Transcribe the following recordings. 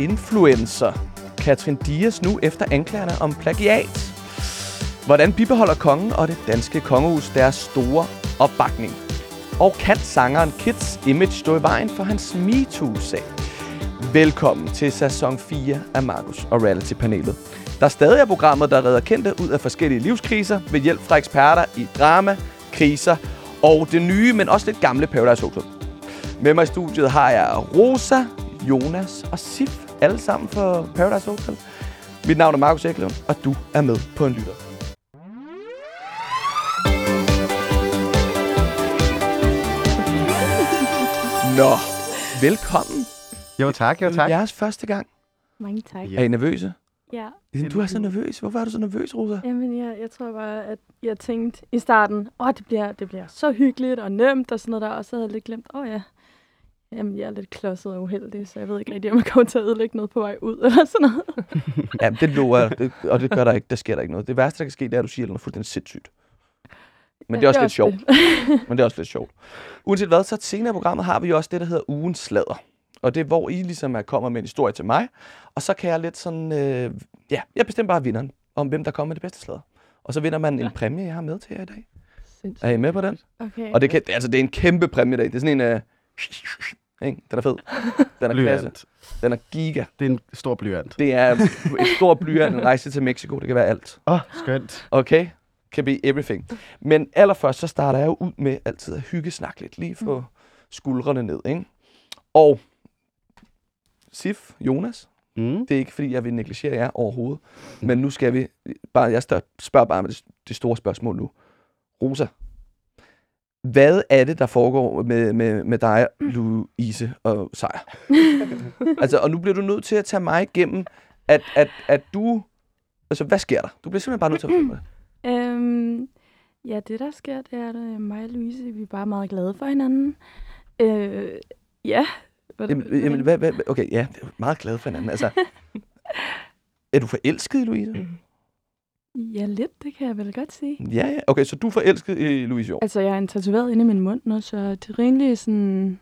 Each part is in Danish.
influencer Katrin Dias nu efter anklagerne om plagiat? Hvordan bibeholder kongen og det danske kongehus deres store opbakning? Og kan sangeren Kids image stå i vejen for hans MeToo-sag? Velkommen til sæson 4 af Markus og Reality-panelet. Der stadig er programmet, der redder kendte ud af forskellige livskriser ved hjælp fra eksperter i drama, kriser og det nye, men også lidt gamle Paradise Hotel. Med mig i studiet har jeg Rosa, Jonas og Sif, alle sammen for Paradise Hotel. Mit navn er Markus Eklund, og du er med på en lytter. Nå, velkommen. Jo tak, jo tak. Jeres første gang. Mange tak. Er I nervøse? Ja. Du er så nervøs. Hvorfor er du så nervøs, Rosa? Jamen, jeg, jeg tror bare, at jeg tænkte i starten, åh, det bliver, det bliver så hyggeligt og nemt og sådan noget der, og så havde jeg lidt glemt, åh ja, jamen, jeg er lidt klodset og uheldig, så jeg ved ikke rigtig, om jeg kommer til at ødelægge noget på vej ud eller sådan noget. Ja, det lover jeg, det, og det gør der ikke. Der sker der ikke noget. Det værste, der kan ske, det er, at du siger noget fuldstændig sindssygt. Men det er også lidt sjovt. Men det er også lidt sjovt. Uanset hvad, så senere i programmet har vi jo også det, der hedder ugens sladder. Og det er, hvor I ligesom er kommer med en historie til mig. Og så kan jeg lidt sådan, øh, ja, jeg bestemmer bare vinderen, om hvem der kommer med det bedste sladder. Og så vinder man en præmie, jeg har med til jer i dag. Sindssygt. Er I med på den? Okay. Og det, kan, altså, det er en kæmpe præmie i dag. Det er sådan en, øh, ikke? Den er fed. Den er klasse. Blyant. Den er giga. Det er en stor blyant. Det er et stort blyant, en rejse til Mexico. Det kan være alt. Åh, oh, skønt. Okay? Can be everything. Men allerførst, så starter jeg jo ud med altid at hygge snak lidt. Lige få skuldrene ned, ikke? Og Sif, Jonas, Mm. det er ikke fordi, jeg vil negligere jer overhovedet. Men nu skal vi, bare, jeg spørger bare med det, det store spørgsmål nu. Rosa, hvad er det, der foregår med, med, med dig, Louise og Sejr? altså, og nu bliver du nødt til at tage mig igennem, at, at, at du... Altså, hvad sker der? Du bliver simpelthen bare nødt til at fortælle mig det. Øhm, ja, det der sker, det er, at mig og Louise, vi er bare meget glade for hinanden. Øh, ja. Hvad- Jamen, jamen hvad, hvad, okay, ja, er meget glad for hinanden. Altså, er du forelsket i Louise? Ja, lidt, det kan jeg vel godt sige. Ja, ja. Okay, så du er forelsket i Louise Hjort. Altså, jeg er en tatoveret inde i min mund nu, så det er rimelig sådan...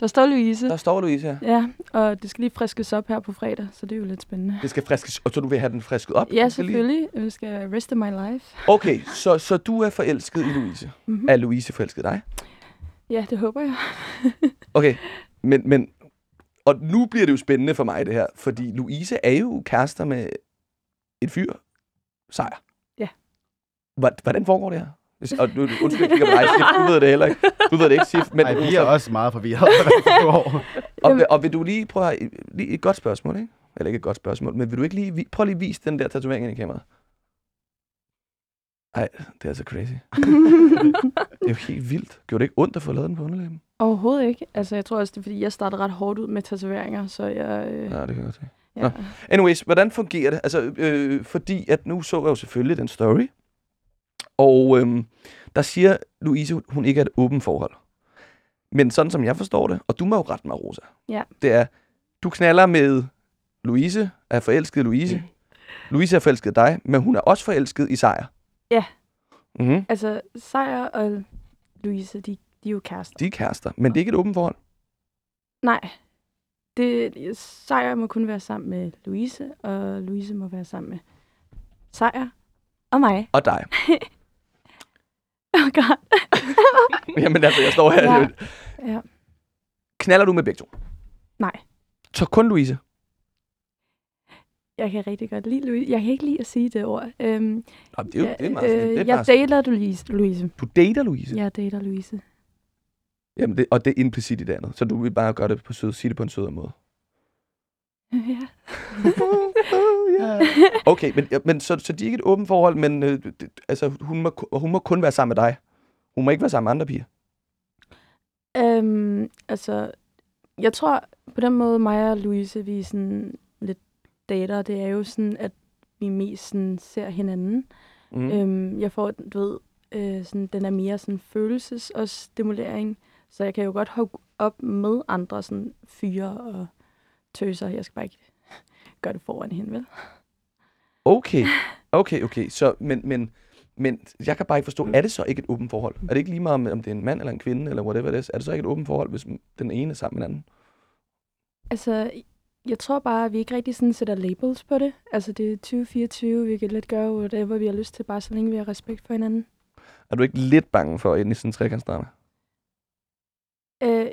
Der står Louise. Der står Louise her. Ja, og det skal lige friskes op her på fredag, så det er jo lidt spændende. Det skal friskes, og så du vil have den frisket op? Ja, lige- selvfølgelig. Jeg skal rest of my life. Okay, så, så du er forelsket i Louise. Mm-hmm. Er Louise forelsket dig? Ja, det håber jeg. Okay, men, men... Og nu bliver det jo spændende for mig, det her. Fordi Louise er jo kærester med et fyr. Sejr. Ja. Hvor- Hvordan foregår det her? Og nu, undskyld, jeg kigger på dig, Sif. Du ved det heller ikke. Du ved det ikke, Sif. Men, Ej, vi er også meget forvirret. og, vil- og vil du lige prøve at, lige et godt spørgsmål, ikke? Eller ikke et godt spørgsmål, men vil du ikke lige, prøv lige at vise den der tatovering ind i kameraet? Ej, det er altså crazy. Det er jo helt vildt. Gjorde det ikke ondt at få lavet den på underlæben? Overhovedet ikke. Altså, jeg tror også, det er, fordi jeg startede ret hårdt ud med tatoveringer, så jeg... Øh, Ja, det kan jeg godt se. Ja. Anyways, hvordan fungerer det? Altså, øh, fordi at nu så jeg jo selvfølgelig den story, og øhm, der siger Louise, hun ikke er et åbent forhold. Men sådan som jeg forstår det, og du må jo rette mig, Rosa, Ja. det er, du knaller med Louise, er forelsket Louise. Louise er forelsket dig, men hun er også forelsket i Sejr. Ja. Mm-hmm. Altså, Sejr og Louise, de, de er jo kærester. De er kærester, men det er ikke et åbent forhold. Nej. Det, Sejr må kun være sammen med Louise, og Louise må være sammen med Sejr og mig. Og dig. Oh god. Jamen altså, jeg står her. Ja. Ja. Knaller du med begge to? Nej. Så kun Louise? Jeg kan rigtig godt lide Louise. Jeg kan ikke lide at sige det ord. Øhm, Nå, det er jo ja, det er meget fint. det er jeg dater Louise. Louise. Du dater Louise? Jeg dater Louise. Jamen det, og det er implicit i det andet. Så du vil bare gøre det på sød, sige det på en sødere måde. ja. Okay, men, men så, så de er ikke et åbent forhold, men øh, det, altså, hun, må, hun må kun være sammen med dig. Hun må ikke være sammen med andre piger. Øhm, altså, jeg tror på den måde, mig og Louise, vi er sådan lidt dater, det er jo sådan, at vi mest sådan ser hinanden. Mm. Øhm, jeg får, du ved, øh, sådan, den er mere sådan følelses- og stimulering, så jeg kan jo godt hugge op med andre sådan fyre og tøser. Jeg skal bare ikke gøre det foran hende, vel? Okay, okay, okay. Så, men, men, men jeg kan bare ikke forstå, er det så ikke et åbent forhold? Er det ikke lige meget, om, om det er en mand eller en kvinde, eller whatever det er? Er det så ikke et åbent forhold, hvis den ene er sammen med den anden? Altså, Jeg tror bare, at vi ikke rigtig sådan sætter labels på det. Altså, det er 2024, vi kan lidt gøre whatever, vi har lyst til, bare så længe vi har respekt for hinanden. Er du ikke lidt bange for at ind i sådan en trekantsdrama? Øh,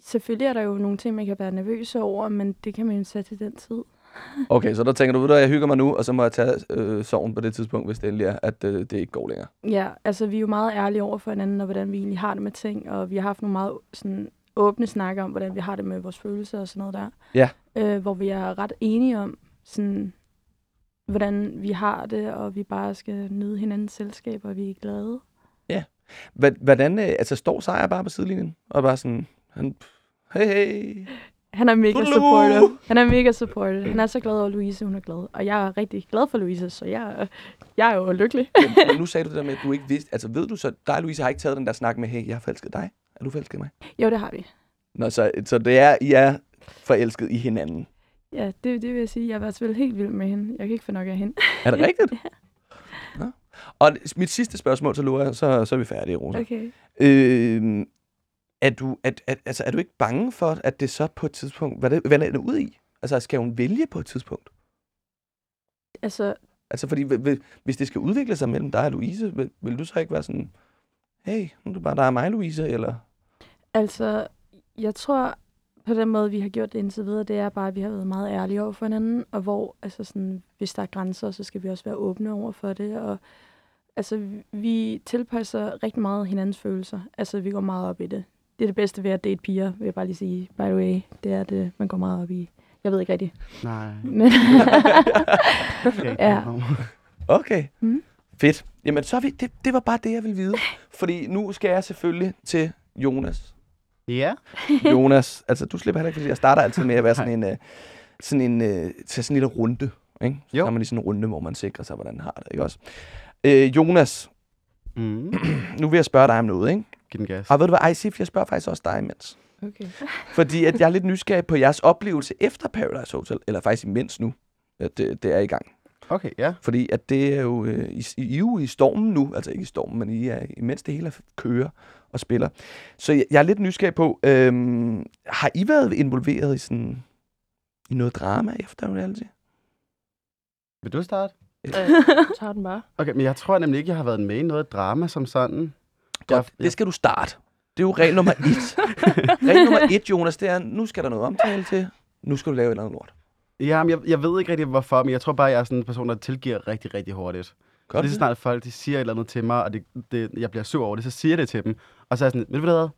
selvfølgelig er der jo nogle ting, man kan være nervøs over, men det kan man jo sætte til den tid. Okay, så der tænker du, du, hvad, jeg hygger mig nu, og så må jeg tage øh, sorgen på det tidspunkt, hvis det endelig er, at øh, det ikke går længere. Ja, altså vi er jo meget ærlige over for hinanden, og hvordan vi egentlig har det med ting, og vi har haft nogle meget sådan, åbne snakker om, hvordan vi har det med vores følelser og sådan noget der. Ja. Øh, hvor vi er ret enige om, sådan, hvordan vi har det, og vi bare skal nyde hinandens selskab, og vi er glade. Hvordan, øh, altså står Sejr bare på sidelinjen, og bare sådan, han, hey, hey. Han er mega Toodaloo! supportive. Han er mega supportive. Han er så glad over, Louise hun er glad. Og jeg er rigtig glad for Louise, så jeg, jeg er jo lykkelig. Men, men nu sagde du det der med, at du ikke vidste, altså ved du så, dig Louise har ikke taget den der snak med, hey, jeg har forelsket dig. Er du forelsket mig? jo, det har vi. Nå, så, så det er, I er forelsket i hinanden. Ja, det, det vil jeg sige. Jeg var selvfølgelig helt vild med hende. Jeg kan ikke få nok af hende. Er det rigtigt? Nå. Og mit sidste spørgsmål til Laura, så, så er vi færdige, Rosa. Okay. Øh, er, du, at, at, altså, er du ikke bange for, at det så på et tidspunkt, hvad, det, hvad er det ud i? Altså, skal hun vælge på et tidspunkt? Altså, Altså, fordi hvi- hvi- hvis det skal udvikle sig mellem dig og Louise, vil, vil du så ikke være sådan, hey, nu er det bare dig og mig, Louise, eller? altså, jeg tror på den måde, vi har gjort det indtil videre, det er bare, at vi har været meget ærlige over for hinanden, og hvor, altså sådan, hvis der er grænser, så skal vi også være åbne over for det, og altså, vi tilpasser rigtig meget hinandens følelser. Altså, vi går meget op i det. Det er det bedste ved at date piger, vil jeg bare lige sige, by the way. Det er det, man går meget op i. Jeg ved ikke rigtigt. Nej. Men Okay. Ja. Okay. Mm. Fedt. Jamen, så vi, det, det var bare det, jeg ville vide. Fordi nu skal jeg selvfølgelig til Jonas. Ja. Jonas, altså du slipper heller ikke, fordi jeg starter altid med at være sådan en, uh, sådan en, uh, tage sådan en lille runde. Ikke? Så Jo. har man lige sådan en runde, hvor man sikrer sig, hvordan man har det. Ikke også? Øh, Jonas, Mm. nu vil jeg spørge dig om noget. Ikke? Giv den gas. Og ved du hvad, Ej, Sif, jeg spørger faktisk også dig imens. okay. Fordi at jeg er lidt nysgerrig på jeres oplevelse efter Paradise Hotel, eller faktisk imens nu, at det, det er i gang. Okay, ja. Fordi at det er jo, øh, I, I er jo i stormen nu, altså ikke i stormen, men I er, imens det hele er kører og spiller. Så jeg, jeg er lidt nysgerrig på, øhm, har I været involveret i sådan i noget drama efter reality? Vil du starte? øh, tager den bare. Okay, men jeg tror nemlig ikke, jeg har været med i noget drama som sådan. Godt, Jeg- det skal du starte. Det er jo regel nummer et. regel nummer et, Jonas, det er, nu skal der noget omtale til. Nu skal du lave et eller andet lort. Ja, men jeg, jeg ved ikke rigtig, hvorfor, men jeg tror bare, jeg er sådan en person, der tilgiver rigtig, rigtig hurtigt. Godt. Lige så snart folk de siger et eller andet til mig, og det, det, jeg bliver sur over det, så siger jeg det til dem. Og så er jeg sådan, ved du hvad?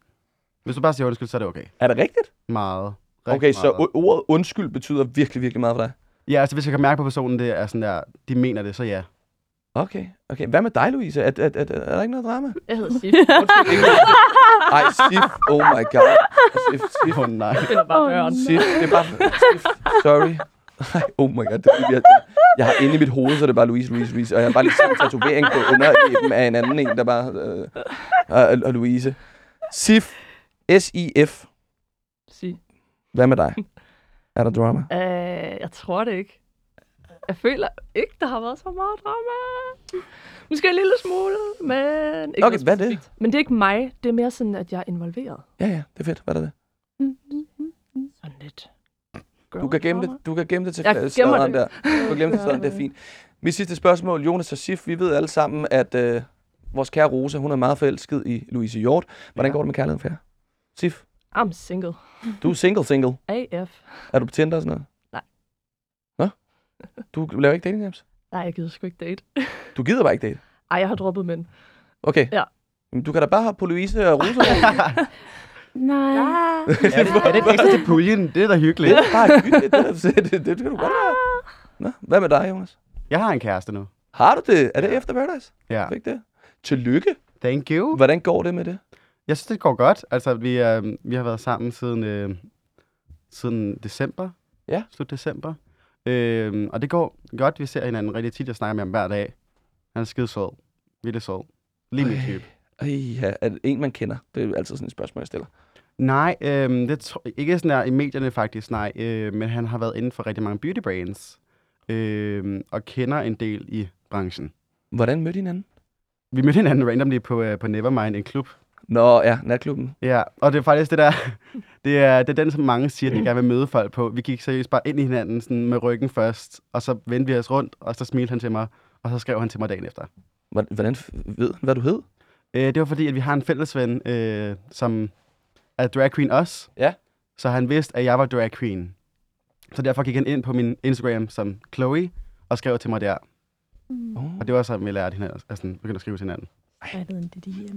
Hvis du bare siger undskyld, så er det okay. Er det rigtigt? Meget. Rigtig Okay, så meget. o- ordet undskyld betyder virkelig, virkelig meget for dig. Ja, altså hvis jeg kan mærke på personen, det er sådan der, de mener det, så ja. Okay, okay. Hvad med dig, Louise? Er, er, er, er der ikke noget drama? Jeg hedder Sif. Undskyld, ikke Ej, Sif. Oh my god. Sif, Sif, oh, nej. Jeg finder bare døren. Sif. Det er bare... Sif, sorry. Ej, oh my god. Det, er, jeg, jeg har inde i mit hoved, så er det bare Louise, Louise, Louise. Og jeg har bare lige set en tatovering på underlæben af en anden en, der bare... Øh, og, og Louise. Sif. S-I-F. Sig. Hvad med dig? Er der drama? Øh, jeg tror det ikke. Jeg føler ikke, der har været så meget drama. Måske en lille smule, men ikke Okay, hvad er det? Men det er ikke mig. Det er mere sådan, at jeg er involveret. Ja, ja. Det er fedt. Hvad er det? Sådan lidt. Du kan gemme det, du kan gemme det til sladeren der. Du kan gemme det til sladeren, det er fint. Mit sidste spørgsmål, Jonas og Sif, vi ved alle sammen, at øh, vores kære Rosa, hun er meget forelsket i Louise Hjort. Hvordan Ja. går det med kærligheden for jer? Sif, I'm single. du er single single. AF. Er du på Tinder og sådan noget? Nej. Du laver ikke dating apps? Nej, jeg gider sgu ikke date. Du gider bare ikke date? Ej, jeg har droppet mænd. Okay. Ja. Du kan da bare have på Louise og Rosa. Nej. er, det, er det ekstra til puljen? Det er da hyggeligt. det er bare hyggeligt. Det, det, det, det, kan du godt være. Nå, hvad med dig, Jonas? Jeg har en kæreste nu. Har du det? Er det efter Paradise? Ja. Fik det? Tillykke. Thank you. Hvordan går det med det? Jeg synes, det går godt. Altså, vi, øh, vi har været sammen siden, øh, siden december. Ja. Slut december. Øh, og det går godt. Vi ser hinanden rigtig tit. Jeg snakker med ham hver dag. Han er skide sød. Vildt sød. Lige min Ej. type. Ej, ja, er det en, man kender? Det er altid sådan et spørgsmål, jeg stiller. Nej, øh, det tro, ikke sådan der i medierne faktisk, nej. Øh, men han har været inden for rigtig mange beauty brands. Øh, og kender en del i branchen. Hvordan mødte I hinanden? Vi mødte hinanden randomly på, øh, på Nevermind, en klub Nå, ja, natklubben. Ja, og det er faktisk det der, det er, det er den, som mange siger, at de gerne vil møde folk på. Vi gik seriøst bare ind i hinanden sådan med ryggen først, og så vendte vi os rundt, og så smilte han til mig, og så skrev han til mig dagen efter. Hvordan ved han, hvad du hed? Øh, det var fordi, at vi har en fælles ven, øh, som er drag queen også. Ja. Så han vidste, at jeg var drag queen. Så derfor gik han ind på min Instagram som Chloe, og skrev til mig der. Oh, Og det var så, at vi lærte hinanden, altså begyndte at skrive til hinanden. Ej,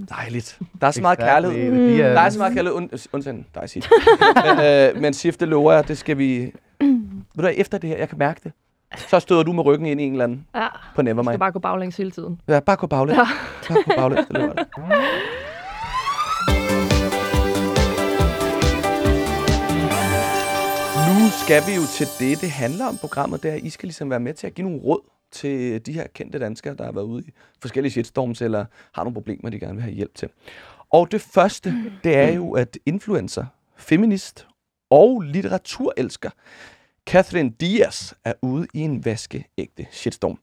dejligt. Der er så meget kærlighed. Det Der er så meget kærlighed, und, undtagen dig, Sif. men, øh, men Sif, det lover jeg, det skal vi... Ved du hvad, efter det her, jeg kan mærke det. Så støder du med ryggen ind i en eller anden Ja, på jeg Nevermind. skal bare gå baglæns hele tiden. Ja, bare gå baglæns. Ja. Bare gå baglæns, det lover jeg. Nu skal vi jo til det, det handler om programmet, det er, at I skal ligesom være med til at give nogle råd til de her kendte danskere, der har været ude i forskellige shitstorms, eller har nogle problemer, de gerne vil have hjælp til. Og det første, det er jo, at influencer, feminist og litteraturelsker Catherine Diaz er ude i en vaskeægte shitstorm.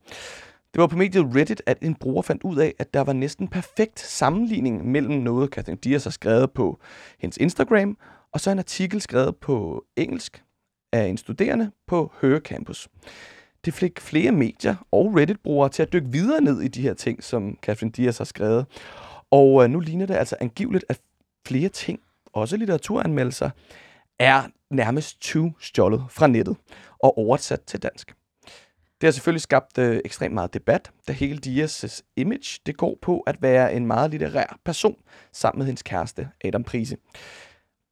Det var på mediet Reddit, at en bruger fandt ud af, at der var næsten perfekt sammenligning mellem noget, Catherine Diaz har skrevet på hendes Instagram, og så en artikel skrevet på engelsk af en studerende på Høre Campus. Det fik flere medier og Reddit-brugere til at dykke videre ned i de her ting, som Catherine Diaz har skrevet. Og øh, nu ligner det altså angiveligt, at flere ting, også litteraturanmeldelser, er nærmest 20 stjålet fra nettet og oversat til dansk. Det har selvfølgelig skabt øh, ekstremt meget debat, da hele Dias' image det går på at være en meget litterær person sammen med hendes kæreste Adam Prise.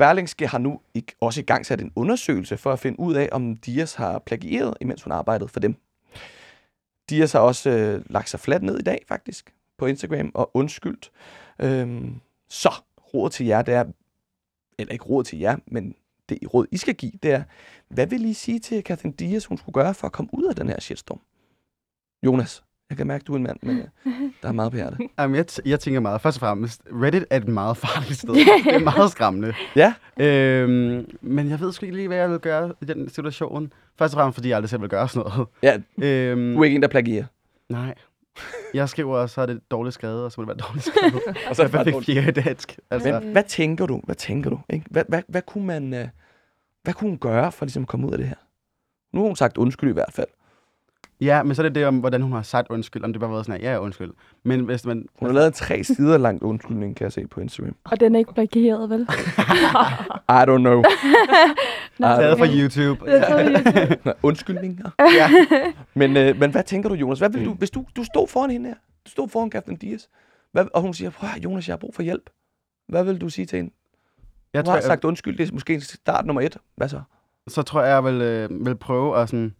Berlingske har nu også i gang sat en undersøgelse for at finde ud af, om Dias har plagieret, imens hun arbejdede for dem. Dias har også øh, lagt sig fladt ned i dag, faktisk, på Instagram og undskyldt. Øhm, så rådet til jer, det er, eller ikke råd til jer, men det råd, I skal give, det er, hvad vil I sige til Catherine Dias, hun skulle gøre for at komme ud af den her shitstorm? Jonas, jeg kan mærke, du er en mand, men øh, der er meget på hjertet. Jamen, jeg, t- jeg tænker meget, først og fremmest, Reddit er et meget farligt sted. det er meget skræmmende. Ja, Øhm, men jeg ved sgu ikke lige, hvad jeg vil gøre i den situation. Først og fremmest, fordi jeg aldrig selv vil gøre sådan noget. ja Øhm, du er ikke en, der plagierer. nej. Jeg skriver, og så er det dårligt skrevet, og så må det være dårligt skrevet. Og så er det fik fire i dansk. Altså, Men hvad tænker du? Hvad tænker du? Ikke? Hvad, hvad, hvad, kunne man, øh, hvad kunne hun gøre for ligesom at komme ud af det her? Nu har hun sagt undskyld i hvert fald. Ja, men så er det det om, hvordan hun har sagt undskyld. Om det bare har været sådan, her, ja, undskyld. Men hvis man... Hun har lavet en tre sider langt undskyldning, kan jeg se på Instagram. Og den er ikke blokeret, vel? I don't know. Nej, Taget fra. YouTube. Det er vildt. Nå, Undskyldninger. ja. Men, øh, men hvad tænker du, Jonas? Hvad vil du, hvis du, du stod foran hende her? Du stod foran Catherine Diaz. Hvad, og hun siger, "Prøv at Jonas, jeg har brug for hjælp. Hvad vil du sige til hende? Jeg har tror, sagt undskyld, det er måske start nummer et. Hvad så? så tror jeg, jeg vil, øh, vil prøve at, sådan, at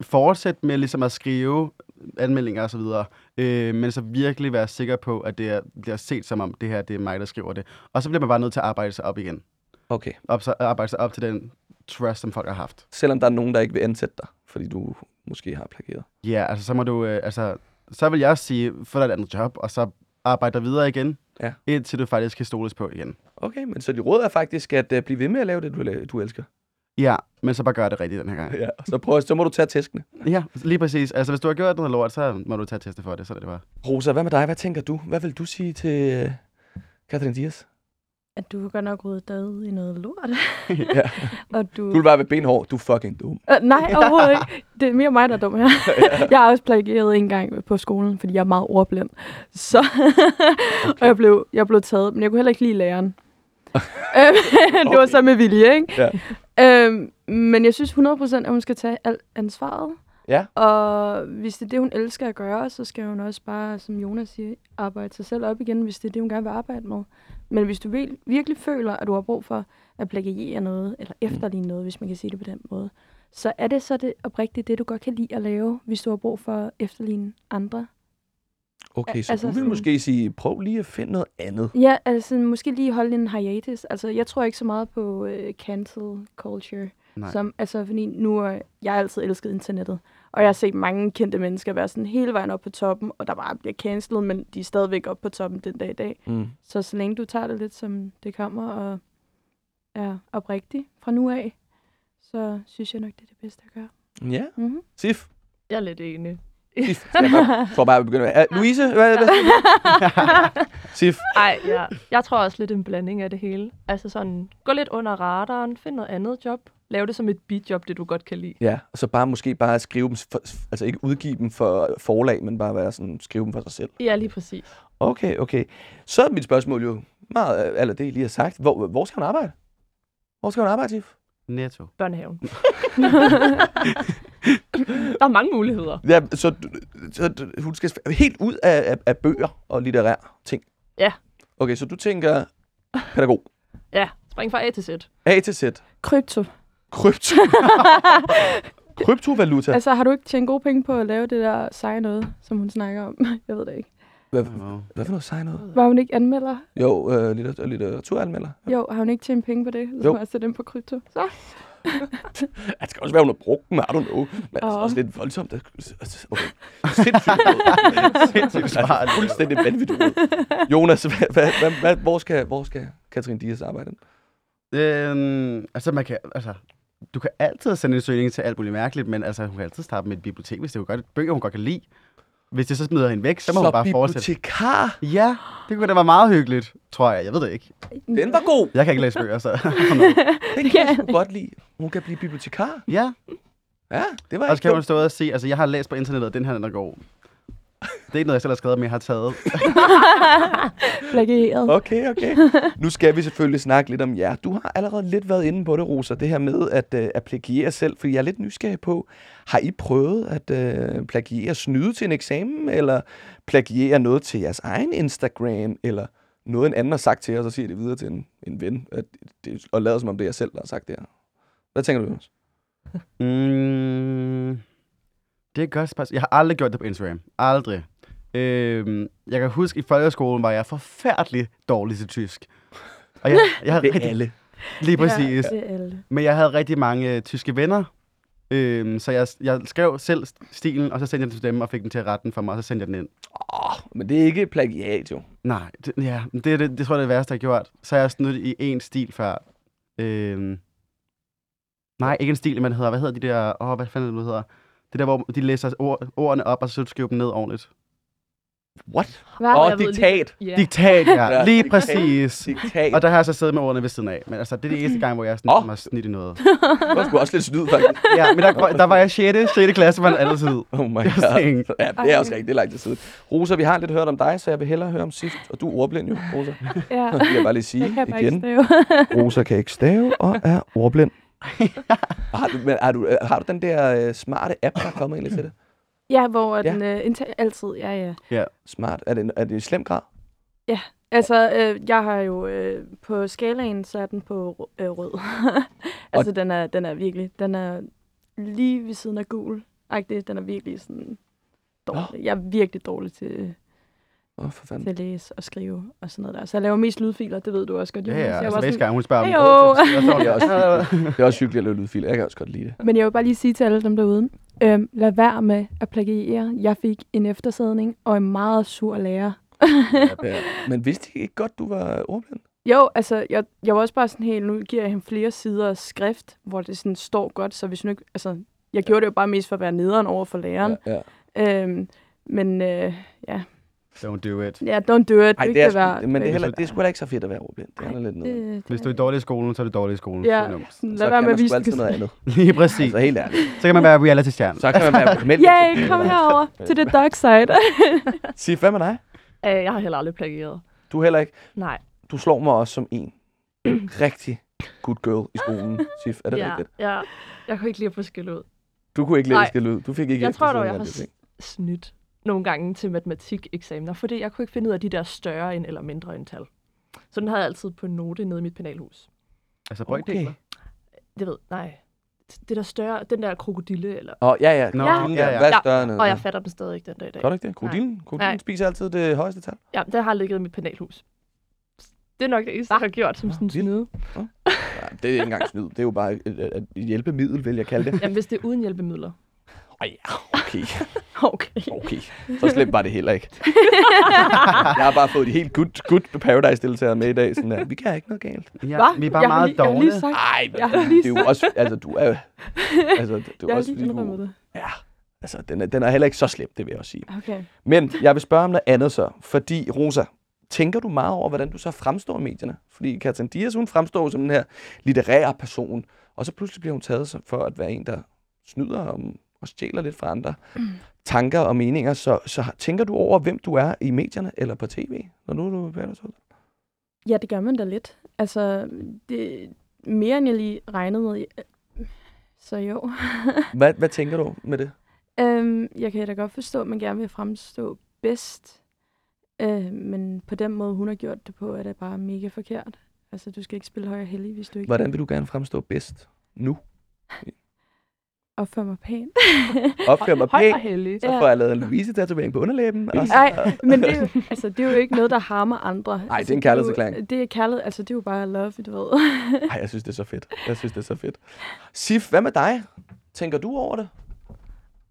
fortsætte med ligesom at skrive anmeldinger og så videre, øh, men så virkelig være sikker på, at det er, bliver set som om, det her det er mig, der skriver det. Og så bliver man bare nødt til at arbejde sig op igen. Okay. Op, så, arbejde sig op til den trust, som folk har haft. Selvom der er nogen, der ikke vil ansætte dig, fordi du måske har plageret. Ja, altså så må du, øh, altså, så vil jeg sige, få dig et andet job, og så arbejde dig videre igen, Ja. indtil du faktisk kan stoles på igen. Okay, men så dit råd er faktisk at uh, blive ved med at lave det, du, du elsker. Ja, men så bare gør det rigtigt den her gang. Ja, og så, prøv, så må du tage tæskene. Ja, lige præcis. Altså, hvis du har gjort noget lort, så må du tage teste for det, så er det bare. Rosa, hvad med dig? Hvad tænker du? Hvad vil du sige til uh, Catherine Diaz? At du har godt nok ryddet dig ud i noget lort. ja. og du... Du vil bare være benhård. Du er fucking dum. Uh, nej, overhovedet ikke. Det er mere mig, der er dum her. jeg har også plagieret en gang på skolen, fordi jeg er meget ordblind. Så, og jeg blev, jeg blev taget, men jeg kunne heller ikke lide læreren. Øhm, det var så med vilje, ikke? Ja. Øhm, men jeg synes 100% at hun skal tage alt ansvaret. Ja. Og hvis det er det, hun elsker at gøre, så skal hun også bare, som Jonas siger, arbejde sig selv op igen, hvis det er det, hun gerne vil arbejde med. Men hvis du vil, virkelig føler, at du har brug for at plagiere noget, eller efterligne noget, hvis man kan sige det på den måde, så er det så det oprigtigt det, du godt kan lide at lave, hvis du har brug for at efterligne andre. Okay, så Altså du vil sådan- måske sige, prøv lige at finde noget andet. Ja, altså måske lige holde en hiatus. Altså, jeg tror ikke så meget på uh, cancel culture. Nej. Som, altså, fordi nu er jeg har altid elsket internettet. Og jeg har set mange kendte mennesker være sådan hele vejen op på toppen, og der bare bliver cancelet, men de er stadigvæk op på toppen den dag i dag. Mm. Så så længe du tager det lidt, som det kommer, og er oprigtig fra nu af, så synes jeg nok, det er det bedste at gøre. Ja, Mm-hmm. Sif. Jeg er lidt enig. Sif, jeg bare- tror bare, jeg begynder med. Uh, Louise, hvad, hvad? Sif, Ej, ja. Jeg tror også lidt en blanding af det hele. Altså sådan, gå lidt under radaren, find noget andet job. Lav det som et bidjob, det du godt kan lide. Ja, og så bare måske bare skrive dem, for, altså ikke udgive dem for forlag, men bare være sådan, skrive dem for sig selv. Ja, lige præcis. Okay, okay. Så er mit spørgsmål jo meget af alt af det, I lige har sagt. Hvor, hvor skal hun arbejde? Hvor skal hun arbejde, Sif? Netto. Børnehaven. der er mange muligheder. Ja, så, så hun skal helt ud af, af, af bøger og litterær ting? Ja. Okay, så du tænker pædagog. Ja, spring fra A til Z. A til Z. Krypto. Krypto. Kryptovaluta. Altså, har du ikke tjent gode penge på at lave det der seje noget, som hun snakker om? Jeg ved det ikke. Hvad, hvad for noget sej noget? Var hun ikke anmelder? Jo, øh, litter, litteraturanmelder. Jo, har hun ikke tjent penge på det? Så Jo. må jeg sætte dem på krypto. Så. Det skal også være, hun har brugt dem, I don't know. Men altså, Åh. også lidt voldsomt. Altså, Okay. Sindssygt. Sindssygt smart. altså, fuldstændig vanvittigt. ud. Jonas, hvad, hvad, hvad, hvad, hvor, skal, hvor skal Katrine Dias arbejde? Øhm, altså, man kan, altså, du kan altid sende en søgning til alt muligt mærkeligt, men altså, hun kan altid starte med et bibliotek, hvis det er godt, bøger, hun godt kan lide. Hvis det så smider hende væk, så må hun bare fortsætte. bibliotekar. Ja, det kunne da være meget hyggeligt, tror jeg. Jeg ved det ikke. Den var god. Jeg kan ikke læse bøger, så... Den kan jeg sgu godt lide. Hun kan blive bibliotekar. ja, Ja, det var og så kan hun dumt. stå og se, altså jeg har læst på internettet, at den her den er god. Det er ikke noget, jeg selv har skrevet, men jeg har taget. Plagieret. Okay, okay. Nu skal vi selvfølgelig snakke lidt om jer. Du har allerede lidt været inde på det, Rosa, det her med at, øh, at plagiere selv, for jeg er lidt nysgerrig på, har I prøvet at øh, plagiere snyde til en eksamen, eller plagiere noget til jeres egen Instagram, eller noget en anden har sagt til jer, og så siger det videre til en, en ven, at det, og lader som om det er jeg selv, der har sagt det her. Hvad tænker du, Jonas? Mm, det er et godt spørgsmål. Jeg har aldrig gjort det på Instagram. Aldrig. Øhm, jeg kan huske, i folkeskolen var jeg forfærdelig dårlig til tysk. Og jeg, jeg havde Det er rigtig, alle. Lige præcis. Ja, det er alle. Men jeg havde rigtig mange øh, tyske venner. Øhm, så jeg, jeg skrev selv stilen, og så sendte jeg den til dem og fik den til at rette den for mig, og så sendte jeg den ind. Åh, men det er ikke plagiat, jo. Nej, det, ja, det, er det, det tror jeg er det værste, jeg har gjort. Så har jeg snydt i en stil før. Øhm, nej, ikke en stil, men hedder, hvad hedder de der, åh, hvad fanden det, nu hedder? Det der, hvor de læser ord, ordene op, og så skriver dem ned ordentligt. What? Hvad? Lige- diktat. Ja. Diktat, ja. Ja, Lige diktat. præcis. Diktat. Og der har jeg så siddet med ordene ved siden af. Men altså, det er det eneste gang, hvor jeg sådan, oh. har snidt i noget. Det var sgu også lidt snyd, faktisk. Ja, men der, der var jeg 6. 6. klasse, var det altid. Oh my god. saying. Ja, det er også rigtigt. Det er lang tid siden. Rosa, vi har lidt hørt om dig, så jeg vil hellere høre om Sift. Og du er ordblind jo, Rosa. Ja. Det vil jeg bare lige sige Jeg kan bare ikke igen. stave. Rosa kan ikke stave og er ordblind. har, du, men, har, du, øh, har du den der uh, smarte app, der er kommet egentlig til det? ja, hvor Ja. ja. den øh, indtager altid, ja, ja. Smart. Er det, er det i slem grad? Altså, øh, jeg har jo øh, på skalaen, så er den på øh, rød. altså, den er, den er virkelig, den er lige ved siden af gul. Agtig, den er virkelig sådan dårlig. Jeg er virkelig dårlig til, Åh, oh, for fanden. til at læse og skrive og sådan noget der. Så jeg laver mest lydfiler, det ved du også godt, Ja, Jonas. ja. Jeg Altså, var næste sådan, gang, hun spørger om Heyo. Det er, også, så- det er også hyggeligt at lave lydfiler. Jeg kan også godt lide det. Men jeg vil bare lige sige til alle dem derude, øhm, lad være med at plagiere. Jeg fik en eftersidning og en meget sur lærer. Ja. Men vidste I ikke godt, du var ordblind? Jo, altså, jeg, jeg var også bare sådan helt, nu giver jeg ham flere sider af skrift, hvor det sådan står godt, så hvis nu ikke, altså, jeg gjorde det jo bare mest for at være nederen over for læreren. Ja, ja. Øhm, men øh, ja, Don't do it. ja, don't do it. Ej, Du det er, sgu, være, men det er, heller, det er sgu heller ikke så fedt at være ordblind. Det er lidt noget. det, Hvis du er dårlig i skolen, så er du dårlig i skolen. Ja, det sådan, Så lad være kan med at vise altid det. noget andet. Lige præcis. Altså helt ærligt. Så kan man være reality-stjerne. Så kan man være meld Yay, kom herover til the dark side. Sif, hvad med dig? Øh, jeg har heller aldrig plagieret. Du er heller ikke. Nej. Du slår mig også som en rigtig good girl i skolen, Sif. Er det ja, rigtigt? ja, jeg kunne ikke lide at få skæld ud. Du kunne ikke lide Nej. skæld ud. Du fik ikke Jeg tror dog, jeg har snydt nogle gange til matematik-eksamener, fordi jeg kunne ikke finde ud af de der større end eller mindre end tal. Så den havde jeg altid på note nede i mit penalhus. Altså brøkdeler. Det ved, nej. Det der større, den der krokodille, eller... Åh, ja, ja. Nå, ja, der. ja. Hvad er Ja, større end Og jeg fatter den stadig ikke den dag i dag. Gør du ikke det? Krokodilen? Krokodilen spiser altid det højeste tal. Ja, det har ligget i mit penalhus. Det er nok det eneste, jeg har gjort som sådan en snyde. Ja, det er ikke engang snyd. Det er jo bare et, et, et hjælpemiddel, vil jeg kalde det. Jamen, hvis det er uden hjælpemidler. Ej, ja, okay. Okay. Okay. Så slemt var det heller ikke. jeg har bare fået de helt good, good Paradise-deltagere med i dag. Sådan der. Vi kan ikke noget galt. Ja, Hva? vi er bare jeg meget dårlige. lige sagt, Ej, men Jeg har lige det er jo også... Altså, du er... Altså, det er jeg også lige du... det. Ja, altså, den er, den er heller ikke så slem, det vil jeg også sige. Okay. Men jeg vil spørge om noget andet så, fordi Rosa, tænker du meget over, hvordan du så fremstår i medierne? Fordi Katrin Dias, hun fremstår som den her litterære person, og så pludselig bliver hun taget for at være en, der snyder om, og stjæler lidt fra andre tanker og meninger. Så, så tænker du over, hvem du er i medierne eller på tv, når nu er du er på? Ja, det gør man da lidt. Altså, det mere end jeg lige regnede med. Så jo. Hvad, hvad tænker du med det? øhm, jeg kan da godt forstå, at man gerne vil fremstå bedst. Øh, men på den måde, hun har gjort det på, er det bare mega forkert. Altså, du skal ikke spille højere heldig, hvis du ikke Hvordan vil du gerne fremstå bedst nu? Opfører mig pænt. Opfør mig pænt, så Ja. får jeg lavet en Louise-tatovering på underlæben. Nej, men det er, jo, altså, det er jo ikke noget, der harmer andre. Nej, det er altså, en kærlighedserklæring. Det er kærlighed, altså det er jo bare love, du ved. Ej, jeg synes, det er så fedt. Jeg synes, det er så fedt. Sif, hvad med dig? Tænker du over det?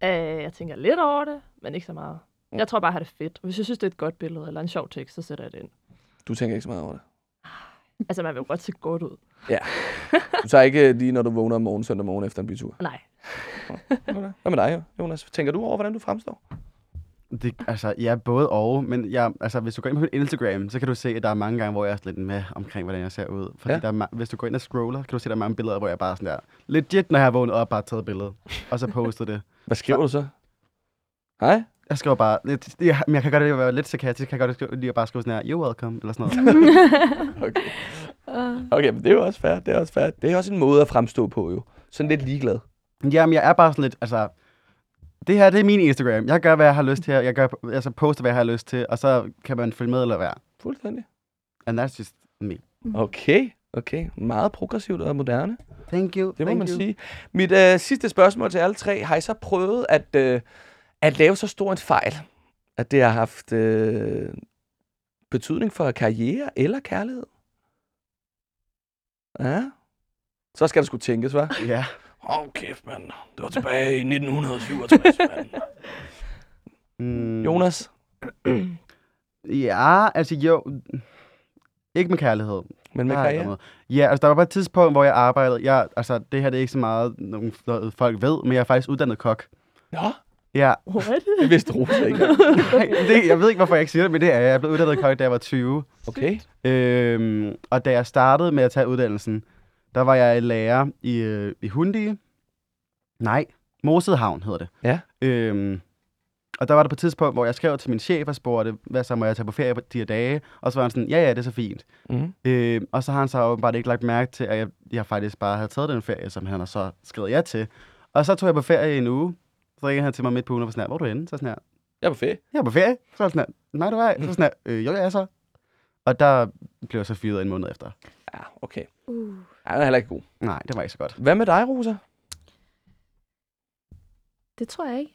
Øh, jeg tænker lidt over det, men ikke så meget. Mm. Jeg tror bare, at det er fedt. Hvis jeg synes, det er et godt billede eller en sjov tekst, så sætter jeg det ind. Du tænker ikke så meget over det. Altså, man vil jo godt se godt ud. Du tager ikke lige, når du vågner om morgenen, søndag morgen efter en bytur. Nej. Hvad med dig, Jonas? Tænker du over, hvordan du fremstår? Det, altså, ja, både og. Men jeg, altså, hvis du går ind på min Instagram, så kan du se, at der er mange gange, hvor jeg er lidt med omkring, hvordan jeg ser ud. Fordi Ja. der er, hvis du går ind og scroller, kan du se, at der er mange billeder, hvor jeg bare sådan der, legit, når jeg har vågnet op, bare taget billedet. Og så postet det. Hvad skriver du så? Hej? Jeg skriver bare, lidt, jeg, men jeg kan godt lide at være lidt sarkastisk, jeg kan godt skrive, lige at bare skrive sådan her, you're welcome, eller sådan noget. Okay. Okay, men det er jo også fair. Det er også fair. Det er også en måde at fremstå på, jo. Sådan lidt ligeglad. Jamen, jeg er bare sådan lidt, altså, det her, det er min Instagram. Jeg gør, hvad jeg har lyst til. Jeg gør, altså, poster, hvad jeg har lyst til, og så kan man følge med eller være. Fuldstændig. And that's just me. Okay, okay. Meget progressivt og moderne. Thank you. Det må thank man you. sige. Mit øh, sidste spørgsmål til alle tre. Har I så prøvet at, øh, at lave så stor en fejl, at det har haft øh, betydning for karriere eller kærlighed? Ja. Så skal der sgu tænkes, hva'? Ja. Åh, oh, kæft, mand. Det var tilbage i 1967, mand. Mm, Jonas? Ja, altså jo. Ikke med kærlighed. Men med er karriere? noget. Ja, altså der var bare et tidspunkt, hvor jeg arbejdede. Jeg, altså, det her det er ikke så meget, nogen folk ved, men jeg er faktisk uddannet kok. Nå, Ja, what? det vidste Rosa ikke. Nej, det, jeg ved ikke, hvorfor jeg ikke siger det, men det er jeg. Jeg blev uddannet kok, da jeg var 20. Okay. Øhm, og da jeg startede med at tage uddannelsen, der var jeg lærer i, øh, i Hundi. Nej, Mosedhavn hedder det. Ja. Øhm, og der var der på et tidspunkt, hvor jeg skrev til min chef og spurgte, hvad så må jeg tage på ferie på de her dage? Og så var han sådan, ja ja, det er så fint. Mm. Øh, og så har han så åbenbart ikke lagt mærke til, at jeg, jeg faktisk bare havde taget den ferie, som han har så skrevet ja til. Og så tog jeg på ferie i en uge. Så ringede han til mig midt på ugen og var sådan her, hvor er du henne? Så sådan her, Jeg er på ferie. jeg er på ferie. Så var sådan her, nej du er. Så sådan her, øh, jo jeg er så. Og der blev jeg så fyret en måned efter. Ja, okay. Uh. Ja, den er heller ikke god. Nej, det var ikke så godt. Hvad med dig, Rosa? Det tror jeg ikke.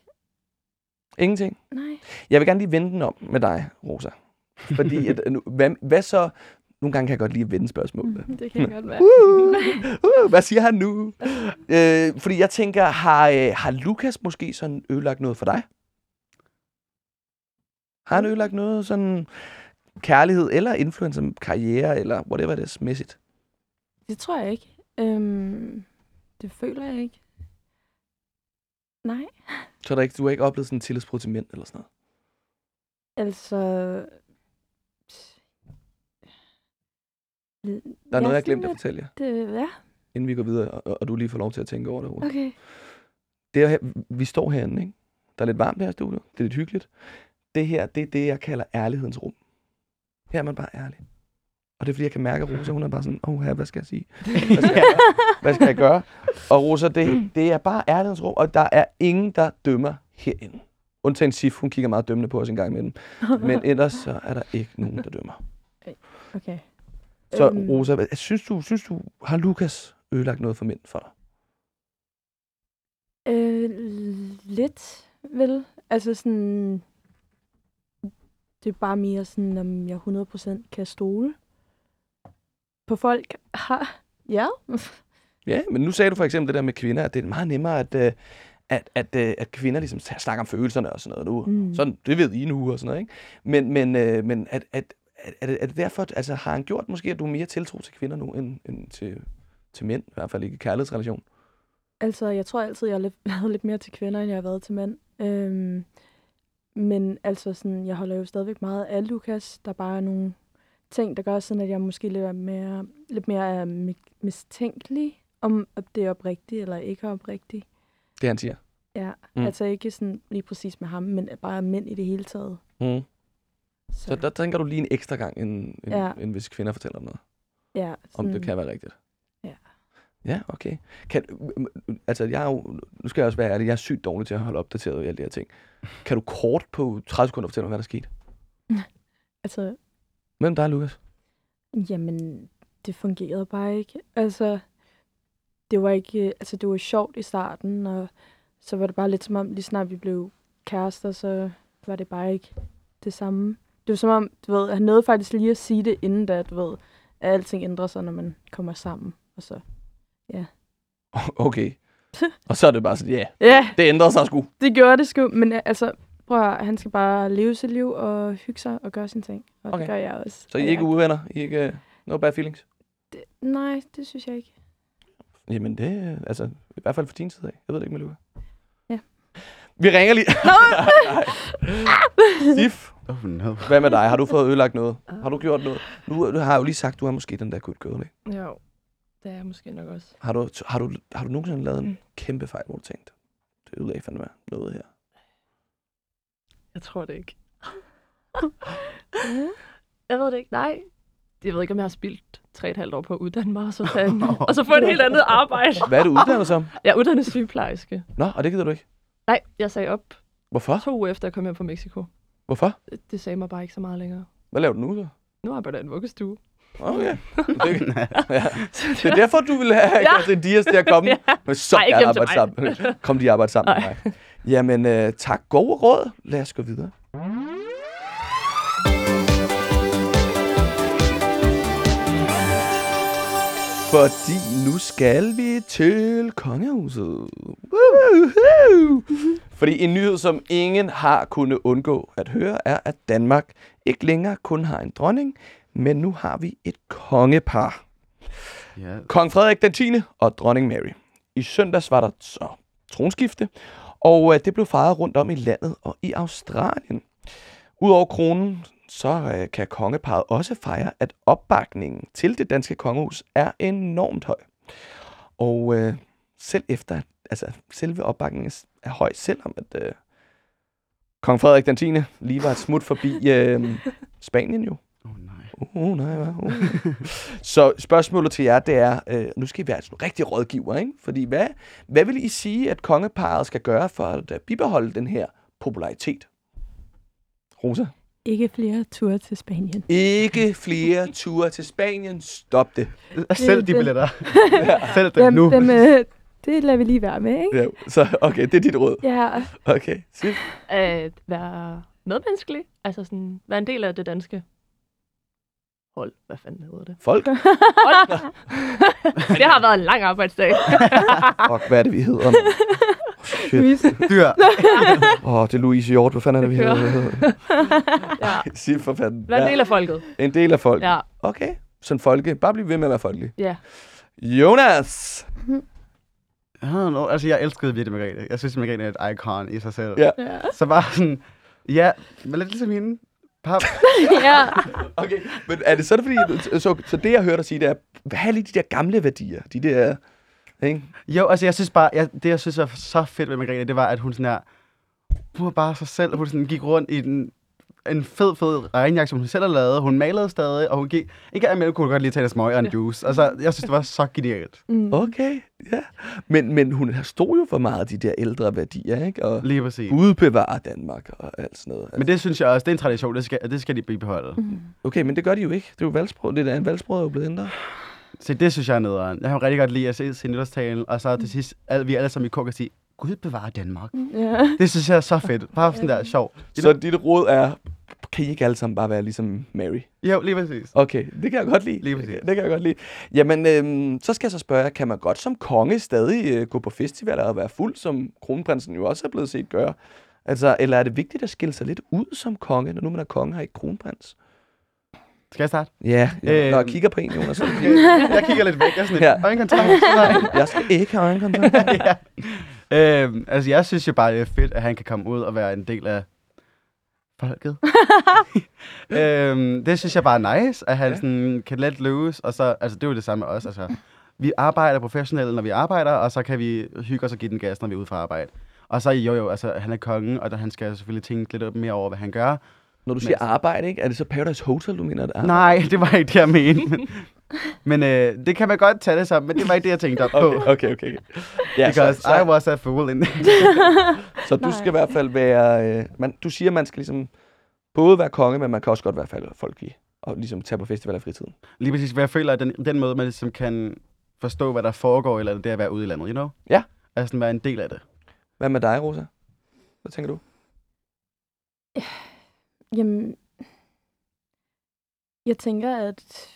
Ingenting. Nej. Jeg vil gerne lige vende den om med dig, Rosa. Fordi, at, nu, hvad, hvad så... Nogle gange kan jeg godt lige vende spørgsmålet. Mm, det kan godt være. Uh, uh, hvad siger han nu? Øh, fordi jeg tænker, har, øh, har Lukas måske sådan ødelagt noget for dig? Har han ødelagt noget sådan kærlighed eller influencer karriere eller whatever it is mæssigt? Det tror jeg ikke. Øhm, det føler jeg ikke. Nej. Så er der ikke, du har ikke oplevet sådan en tillidsbrud til mænd eller sådan noget? Altså... Der er noget, jeg glemte at fortælle jer, Det, ja, inden vi går videre, og, og du lige får lov til at tænke over det. Okay. Det er her, vi står herinde, ikke? Der er lidt varmt her i studiet. Det er lidt hyggeligt. Det her, det er det, jeg kalder ærlighedens rum. Her er man bare ærlig. Og det er fordi, jeg kan mærke, at Rosa, hun er bare sådan, åh, hvad skal jeg sige? Hvad skal jeg gøre? Hvad skal jeg gøre? Og Rosa, det, det er bare ærlighedens rum, og der er ingen, der dømmer herinde. Undtagen Sif, hun kigger meget dømmende på os en gang imellem. Men ellers så er der ikke nogen, der dømmer. Okay. Så Øhm. Rosa, synes du, synes du, har Lukas ødelagt noget for mænd for dig? Øh, lidt, vel? Altså sådan... Det er bare mere sådan, om jeg 100% kan stole på folk. Har, ja. Ja, men nu sagde du for eksempel det der med kvinder, at det er meget nemmere, at, øh, at, at, øh, at kvinder ligesom snakker om følelserne og sådan noget nu. Mm. Sådan, det ved I nu og sådan noget, ikke? Men, men, øh, men at, at, at, er, det, er det derfor, altså har han gjort måske, at du er mere tiltro til kvinder nu, end, end til, til mænd? I hvert fald ikke i kærlighedsrelation. Altså, jeg tror altid, jeg har lidt- været lidt mere til kvinder, end jeg har været til mænd. Øhm, men altså, sådan, jeg holder jo stadigvæk meget af Lukas. Der er bare nogle ting, der gør sådan, at jeg måske lidt, er mere, lidt mere er mi- mistænkelig, om at det er oprigtigt eller ikke er oprigtigt. Det han siger. Ja, Mm. altså ikke sådan lige præcis med ham, men bare mænd i det hele taget. Mm. Så, Så der tænker du lige en ekstra gang, end, end, ja. End hvis kvinder fortæller noget. ja, Om sådan, det kan være rigtigt. Ja. Ja, okay. Kan, altså, jeg er jo, nu skal jeg også være ærlig, jeg er sygt dårlig til at holde opdateret i alle de her ting. Kan du kort på 30 sekunder fortælle mig, hvad der skete? Altså, Mellem dig og Lukas? Jamen, det fungerede bare ikke. Altså, det var ikke, altså det var sjovt i starten, og så var det bare lidt som om, lige snart vi blev kærester, så var det bare ikke det samme. Det var som om, du ved, han nåede faktisk lige at sige det, inden da, du ved, at alting ændrer sig, når man kommer sammen. Og så, Okay. Og så er det bare sådan, ja, yeah, ja, det ændrer sig sgu. det gjorde det sgu, men øh, altså, prøv at, han skal bare leve sit liv og hygge sig og gøre sine ting. Og Okay. det gør jeg også. Så I er ikke uvenner? I er ikke, uh, no bad feelings? det, Nej, det synes jeg ikke. Jamen det, altså, i hvert fald for din side af. Jeg ved det ikke med Lukas. Ja. Vi ringer lige. Sif, Oh, no. hvad med dig? Har du fået ødelagt noget? Har du gjort noget? Nu du har jeg jo lige sagt, du er måske den der good girl, ikke? Jo, det er jeg måske nok også. Har du, har du, har du nogensinde lavet en Mm. kæmpe fejl, hvor du tænkte, det ødelagde fandme noget her? Jeg tror det ikke. jeg ved det ikke. Nej. Jeg ved ikke, om jeg har spildt tre og et halvt år på at uddanne mig, og så, tage en, og så få et helt andet arbejde. Hvad er du uddannet som? Jeg er uddannet sygeplejerske. Nå, og det gider du ikke. Nej, jeg sagde op Hvorfor? to uger efter, jeg kom hjem fra Mexico. Hvorfor? Det, det sagde mig bare ikke så meget længere. Hvad laver du nu så? Nu arbejder jeg i en vuggestue. Okay. Det, ja. det er derfor, du vil have Ja. en Dias til at komme. Ja. Så Ej, ikke gerne hjem til arbejde sammen. Kom de arbejde sammen med mig. Jamen, øh, tak. Gode råd. Lad os gå videre. Fordi nu skal vi til kongehuset. Woohoo! Fordi en nyhed, som ingen har kunnet undgå at høre, er, at Danmark ikke længere kun har en dronning, men nu har vi et kongepar. Ja, Kong Frederik den 10. og dronning Mary. I søndags var der så tronskifte, og øh, det blev fejret rundt om i landet og i Australien. Udover kronen, så øh, kan kongeparet også fejre, at opbakningen til det danske kongehus er enormt høj. Og øh, selv efter, altså selve opbakningen er høj, selvom at øh, kong Frederik den 10. lige var et smut forbi øh, Spanien jo. oh, nej. Uh, nej, hvad? Uh. Så spørgsmålet til jer, det er, øh, nu skal I være sådan rigtig rådgiver, ikke? Fordi hvad, hvad vil I sige, at kongeparet skal gøre for at uh, bibeholde den her popularitet? Rosa? Ikke flere ture til Spanien. Ikke flere ture til Spanien. Stop det. Selv de det- billetter. Selv dem Dem, nu. dem, øh, det lader vi lige være med, ikke? Ja, så okay, det er dit råd. Ja, Okay, Sif? At være medmenneskelig. Altså sådan, være en del af det danske hold. Hvad fanden hedder det? Folk? Hold. det har været en lang arbejdsdag. Fuck, hvad er det, vi hedder? Shit. Louise. Dyr. Åh, oh, det er Louise Hjort. Hvad fanden er det, vi hedder? ja. Sif for fanden. Være en del af folket. en del af folk. Ja. Okay, sådan folke. Bare bliv ved med at være folkelig. Ja. Jonas! I don't know. Altså, jeg elskede virkelig Margrethe. Jeg synes, Margrethe er et icon i sig selv. Ja. Ja. Så bare sådan, ja, men lidt ligesom hende. Pap. ja. Okay, men er det så, det fordi, så, så det jeg hørte dig sige, det er, hvad er lige de der gamle værdier? De der, ikke? Jo, altså jeg synes bare, jeg, det jeg synes var så fedt ved Margrethe, det var, at hun sådan her, hun var bare sig selv, hun sådan gik rundt i den, en fed, fed regnjakke, som hun selv har lavet. Hun malede stadig, og hun gik, ikke af med, kunne godt lige tage en smøg og en juice. Altså, jeg synes, det var så genialt. Mm. Okay, ja. Men, men hun stod jo for meget af de der ældre værdier, ikke? Og Lige præcis. Gud bevarer Danmark og alt sådan noget. Men det synes jeg også, det er en tradition, det skal, det skal de beholde. Mm. Okay, men det gør de jo ikke. Det er jo valgsprog. Det er en valgsprog er jo blevet ændret. Så det synes jeg er nederen. Jeg har rigtig godt lide at se sin nytårstalen, og så til sidst, vi alle sammen i kor kan sige, Gud bevarer Danmark. Ja. Det synes jeg er så fedt. Bare sådan der sjov. Så dit råd er, kan I ikke alle sammen bare være ligesom Mary? Jo, lige præcis. Okay, det kan jeg godt lide. Lige præcis. Det kan jeg godt lide. Jamen, øhm, så skal jeg så spørge kan man godt som konge stadig øh, gå på festivaler og være fuld, som kronprinsen jo også er blevet set gøre? Altså, eller er det vigtigt at skille sig lidt ud som konge, når nu man er konge og ikke kronprins? Skal jeg starte? Ja, ja. når jeg kigger på en, Jonas, så jeg kigger lidt væk. Jeg er sådan lidt, Ja. øjenkontakt. Jeg skal ikke have øjenkontakt. ja. øhm, altså, jeg synes jo bare, det er fedt, at han kan komme ud og være en del af folket. øhm, det synes jeg bare er nice, at han Ja. sådan, kan let loose. Og så, altså, det er jo det samme med os. Altså, vi arbejder professionelt, når vi arbejder, og så kan vi hygge os og give den gas, når vi er ude fra arbejde. Og så jo jo, altså, han er kongen, og der, han skal selvfølgelig tænke lidt mere over, hvad han gør. Når du siger arbejde, ikke? Er det så Paradise Hotel, du mener? Det er? Nej, det var ikke det, jeg mente. Men, øh, det kan man godt tage det som, men det var ikke det, jeg tænkte op på. Okay, okay, okay. okay. Ja, så, Because I så, was a fool in så du Nej. skal i hvert fald være... Øh, man, du siger, man skal ligesom både være konge, men man kan også godt være fald- folkelig og ligesom tage på festivaler i fritiden. Lige præcis, for jeg føler, at den, den måde, man ligesom kan forstå, hvad der foregår, eller det er at være ude i landet, you know? Ja. Altså sådan være en del af det. Hvad med dig, Rosa? Hvad tænker du? Jamen, jeg tænker, at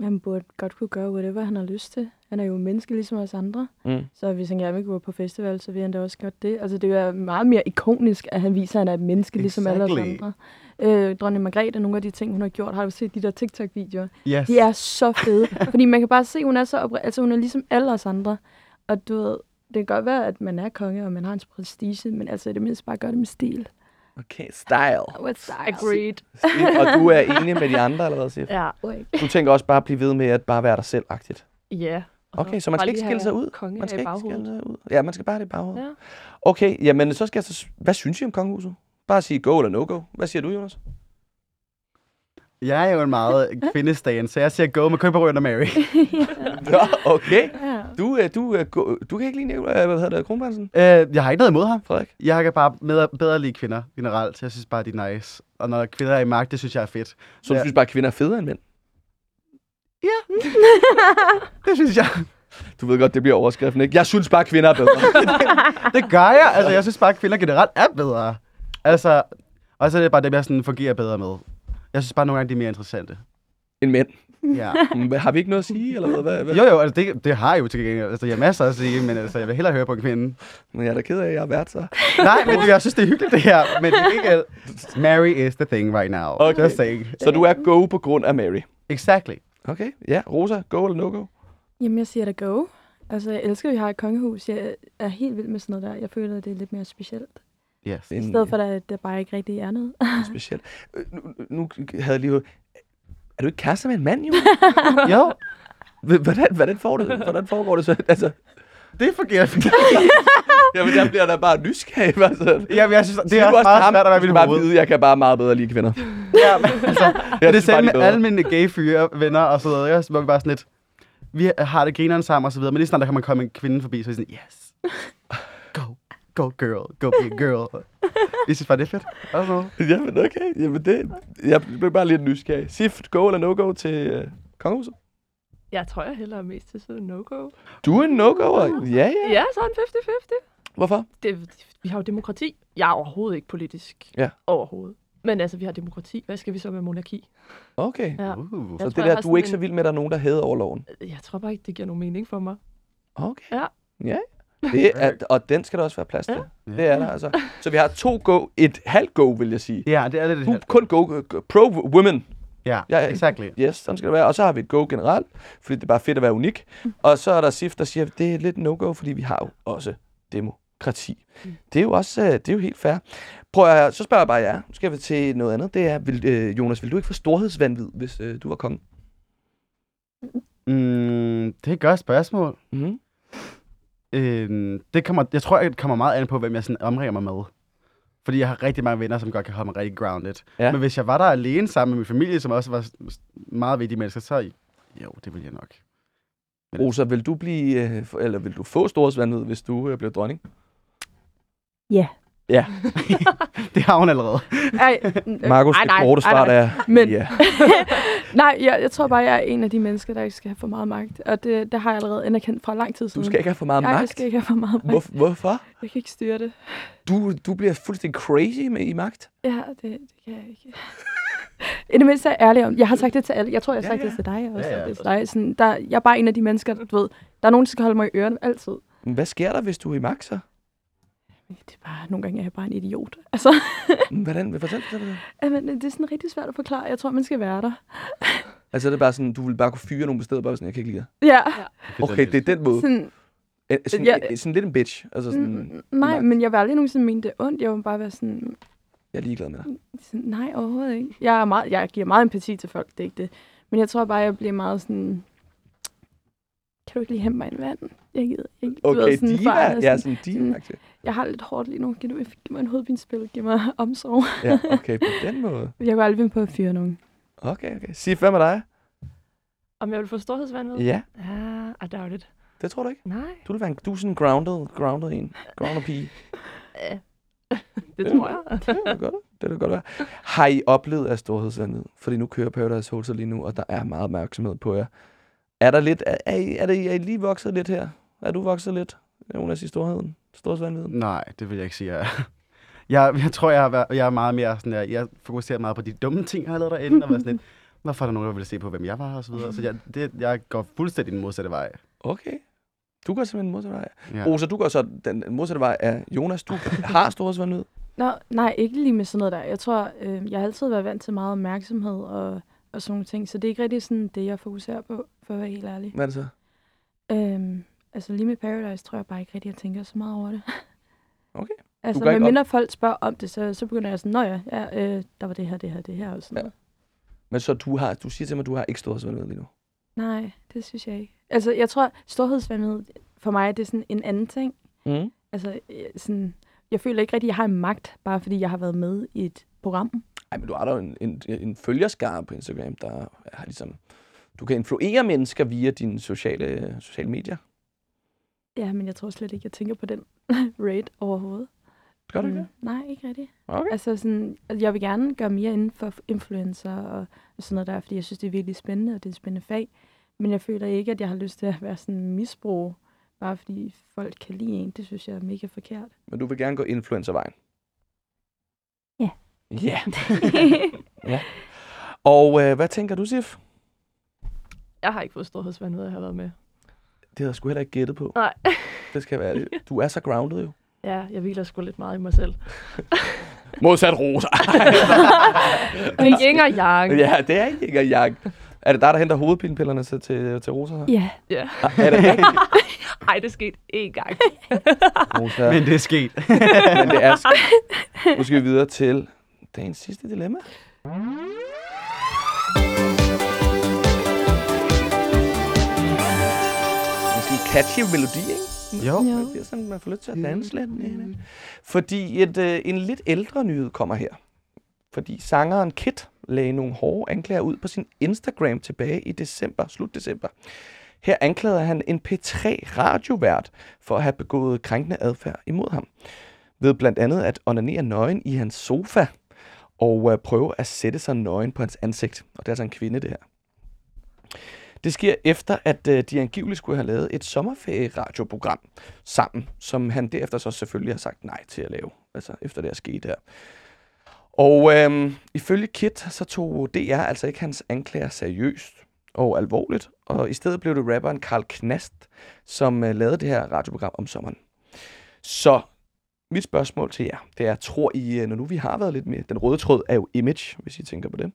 man burde godt kunne gøre whatever han har lyst til. Han er jo en menneske ligesom os andre. Mm. Så hvis han gerne vil gå på festival, så vil han da også godt det. Altså, det er meget mere ikonisk, at han viser, at han er et menneske ligesom alle os Exactly. andre. Øh, Dronning Margrethe, nogle af de ting, hun har gjort, har du set de der TikTok-videoer? Yes. De er så fede. fordi man kan bare se, at hun er så opre- altså hun er ligesom alle os andre. Og du ved, det kan godt være, at man er konge, og man har en prestige, men altså i det mindste bare gør det med stil. Okay, style. What style? Agreed. og du er enig med de andre, eller hvad, Sif? Ja. Du tænker også bare at blive ved med at bare være dig selv-agtigt. Ja. Okay, så man skal ikke skille sig ud? Konge Man skal ikke skille sig ud. Ja, man skal bare have det i baghovedet. Ja. Okay, jamen så skal jeg så... Hvad synes I om kongehuset? Bare sige go eller no go. Hvad siger du, Jonas? Jeg er jo en meget kvindestagen, så jeg siger go med Røn og Mary. Nå, okay. Ja. Du, øh, du, øh, go- du kan ikke lide Nicolai, øh, hvad hedder det, kronprinsen? øh, jeg har ikke noget imod ham. Frederik? Jeg kan bare med, bedre lide kvinder generelt. Jeg synes bare, de er nice. Og når kvinder er i magt, det synes jeg er fedt. Så du Ja. synes bare, at kvinder er federe end mænd? Det synes jeg. Du ved godt, det bliver overskriften, ikke? Jeg synes bare, at kvinder er bedre. Det gør jeg. Altså, jeg synes bare, at kvinder generelt er bedre. Altså, og så er det bare dem, jeg sådan fungerer bedre med. Jeg synes bare, nogle gange, de er mere interessante. end mænd. Ja. Men hvad- Har vi ikke noget at sige, eller hvad? hvad, hvad? Jo, jo, altså det, det har jeg jo til gengæld. Altså, jeg har masser at sige, men altså, jeg vil hellere høre på en kvinde. Men jeg er da ked af, at jeg har været så. Nej, men jeg synes, det er hyggeligt, det her. Men det er ikke... Mary is the thing right now. Okay. Just saying. Så du er go på grund af Mary. Exactly. Okay, ja. Rosa, go eller no go? Jamen, jeg siger da go. Altså, jeg elsker, at vi har et kongehus. Jeg er helt vild med sådan noget der. Jeg føler, at det er lidt mere specielt. Yes. I stedet for, at der bare ikke rigtig er noget. specielt. Øh, Nu, nu havde jeg lige... Er du ikke kærester med en mand, jo? Jo, Hvordan, hvordan, får det, hvordan foregår det så? Altså, det fungerer fint. jamen, jeg bliver da bare nysgerrig. Altså. Jamen, jeg synes, det er nu også meget ham, svært at være ved bare vide, jeg kan bare meget bedre lide kvinder. Ja, men, altså, Jeg det er de med er alle mine gay fyre, venner og så videre. ikke? Hvor vi bare sådan lidt, vi har det grineren sammen og så videre, men lige snart der kan man komme en kvinde forbi, så er sådan, yes, go, girl, go be a girl. Vi synes bare, det er fedt. Altså, Jamen, okay. Jamen, det, jeg blev bare lidt nysgerrig. Sif, go eller no go til øh, kongehuset? Jeg tror, jeg hellere er mest til sådan no-go. Du er en no-go. Ja, ja. Ja, sådan 50-50. Hvorfor? Det, vi har jo demokrati. Jeg er overhovedet ikke politisk. Ja. Overhovedet. Men altså, vi har demokrati. Hvad skal vi så med monarki? Okay. Ja. uh, Så Jeg det tror, der, jeg du er ikke så sådan vild med, at der er nogen, der hæder over loven? Jeg tror bare ikke, det giver nogen mening for mig. Okay. Ja. Ja. Det er, og den skal der også være plads til. Ja. Det er der altså. Så vi har to go, et halvt go, vil jeg sige. ja, det er lidt Du, kun go, go pro women. Ja, Ja, exactly. Yes, sådan skal det være. Og så har vi et go generelt, fordi det er bare fedt at være unik. Og så er der Sif, der siger, at det er lidt no-go, fordi vi har jo også demokrati. Det er jo også øh, det er jo helt fair. Prøv at, så spørger jeg bare jer. Nu skal vi til noget andet. Det er, vil, øh, Jonas, vil du ikke få storhedsvandvid, hvis øh, du var konge? Mm, det er et godt spørgsmål. Mm-hmm. Øhm, det kommer, jeg tror, det kommer meget an på, hvem jeg sådan omringer mig med. Fordi jeg har rigtig mange venner, som godt kan holde mig rigtig grounded. Ja. Men hvis jeg var der alene sammen med min familie, som også var meget vigtige mennesker, så jo, det ville jeg nok. Rosa, vil du blive, øh, eller vil du få storhedsvandvid, hvis du øh, bliver dronning? Ja. Ja. Det har hun allerede. Ej, n- Markus, ej, det nej, korte ej, svar nej. er Men- ja. Nej, jeg, jeg tror bare, jeg er en af de mennesker, der ikke skal have for meget magt. Og det, det har jeg allerede anerkendt fra lang tid Du siden. skal ikke have for meget Nej, jeg magt. skal ikke have for meget magt. Hvor, hvorfor? Jeg kan ikke styre det. Du, du bliver fuldstændig crazy med i magt. Ja, det, det kan jeg ikke. I det mindste er jeg ærlig om. Jeg har sagt det til alle. Jeg tror, jeg har Ja, sagt ja. det til dig også. Ja, ja. Ja, ja. Det til dig. Sådan, der, jeg er bare en af de mennesker, du ved, der er nogen, der skal holde mig i ørerne altid. Men hvad sker der, hvis du er i magt så? Det er bare, nogle gange er jeg bare en idiot. Altså, Hvordan? Fortæl, fortæl. jamen, det er sådan rigtig svært at forklare. Jeg tror, man skal være der. Altså, det er bare sådan, du vil bare kunne fyre nogle steder, bare sådan, jeg kan ikke lide Ja, dig. Okay, det er den måde. sådan, Sådan, Ja. ja. sådan lidt en bitch. Altså sådan, mm, nej, men jeg vil aldrig nogensinde mene, det ondt. Jeg vil bare være sådan, jeg er ligeglad med dig. sådan nej, overhovedet ikke. Jeg, er meget, jeg giver meget empati til folk, det er ikke det. Men jeg tror bare, jeg bliver meget sådan, kan du ikke lige hente mig en vand? Jeg gider ikke. Du Okay, ved, sådan, diva. far, Ja, sådan, sådan diva. sådan- jeg har lidt hårdt lige nu. Kan du ikke give mig en hovedpinspil? Giv mig omsorg. Ja, okay, på den måde. Jeg går aldrig finde på at fyre nogen. Okay, okay. Sif, hvad med dig? Om jeg vil få storhedsvandvid? Ja, Ja, I doubt it. det tror du ikke. Nej. Du vil være en, du er sådan en grounded, grounded en. Grounded pige. Ja. det tror jeg. Det kan godt, det kan godt være. Har I oplevet af storhedsvandet? Fordi nu kører Paradise Hotel lige nu, og der er meget opmærksomhed på jer. Er der lidt, er, er, I, er, det, er I lige vokset lidt her? Er du vokset lidt, Jonas, i storheden? Storhedsvandet? Nej, det vil jeg ikke sige, jeg er. Jeg, jeg tror, jeg, har været, jeg er meget mere sådan, jeg, jeg fokuserer meget på de dumme ting, jeg har lavet derinde, og været sådan lidt, hvorfor er der nogen, der vil se på, hvem jeg var, og så videre. Så jeg, det, jeg går fuldstændig den modsatte vej. Okay. Du går simpelthen den modsatte vej. Ja. Rosa, du går så den modsatte vej af Jonas. Du har storhedsvandet. Nå, nej, ikke lige med sådan noget der. Jeg tror, øh, jeg har altid været vant til meget opmærksomhed og, og sådan nogle ting, så det er ikke rigtig sådan det, jeg fokuserer på, for at være helt ærlig. Hvad er det så? Øhm, altså lige med Paradise tror jeg bare ikke rigtig, jeg tænker så meget over det. Okay. Altså, med mindre folk spørger om det, så, så begynder jeg sådan, nå ja, ja øh, der var det her, det her, det her og sådan Ja. noget. Men så du har, du siger til mig, at du har ikke storhedsvandet lige nu. Nej, det synes jeg ikke. Altså, jeg tror, storhedsvandet for mig, det er sådan en anden ting. Mm. Altså, øh, sådan, jeg føler ikke rigtig, at jeg har en magt, bare fordi jeg har været med i et program. Ej, men du har da en, en, en følgerskare på Instagram, der har ligesom... Du kan influere mennesker via dine sociale, sociale medier. Ja, men jeg tror slet ikke, jeg tænker på den rate overhovedet. Gør du ikke det? Mm, Nej, ikke rigtigt. Okay. Altså sådan, altså, jeg vil gerne gøre mere inden for influencer og, sådan noget der, fordi jeg synes, det er virkelig spændende, og det er et spændende fag. Men jeg føler ikke, at jeg har lyst til at være sådan misbrug, bare fordi folk kan lide en. Det synes jeg er mega forkert. Men du vil gerne gå influencervejen. Ja. Ja. Og øh, hvad tænker du, Sif? Jeg har ikke fået storhedsvandvid, jeg har været med. Det havde jeg sgu heller ikke gættet på. Nej. Det skal være det. Du er så grounded jo. Ja, jeg hviler sgu lidt meget i mig selv. Modsat Rosa. Det er yin og yang. ja, det er ikke engang jeg. Er det dig, der henter hovedpinepillerne til, til, til Rosa? Så? ja. Ja. Er det rigtigt? Ej, det skete én gang. Rosa? Men det er sket. Men det er sk- Nu skal vi videre til dagens sidste dilemma. Catchy melodi, ikke? Jo. Jo. Det bliver sådan, man får lyst til at danse lidt. Mm. Fordi et, øh, en lidt ældre nyhed kommer her. Fordi sangeren Kit lagde nogle hårde anklager ud på sin Instagram tilbage i december, slut december. Her anklagede han en P3-radiovært for at have begået krænkende adfærd imod ham. Ved blandt andet at onanere nøgen i hans sofa og øh, prøve at sætte sig nøgen på hans ansigt. Og det er altså en kvinde, det her. Det sker efter, at øh, de angiveligt skulle have lavet et sommerferie-radioprogram sammen, som han derefter så selvfølgelig har sagt nej til at lave, altså efter det er sket der. Og øhm, ifølge Kit, så tog DR altså ikke hans anklager seriøst og alvorligt, og i stedet blev det rapperen Karl Knast, som øh, lavede det her radioprogram om sommeren. Så mit spørgsmål til jer, det er, tror I, øh, når nu vi har været lidt med, den røde tråd er jo image, hvis I tænker på det,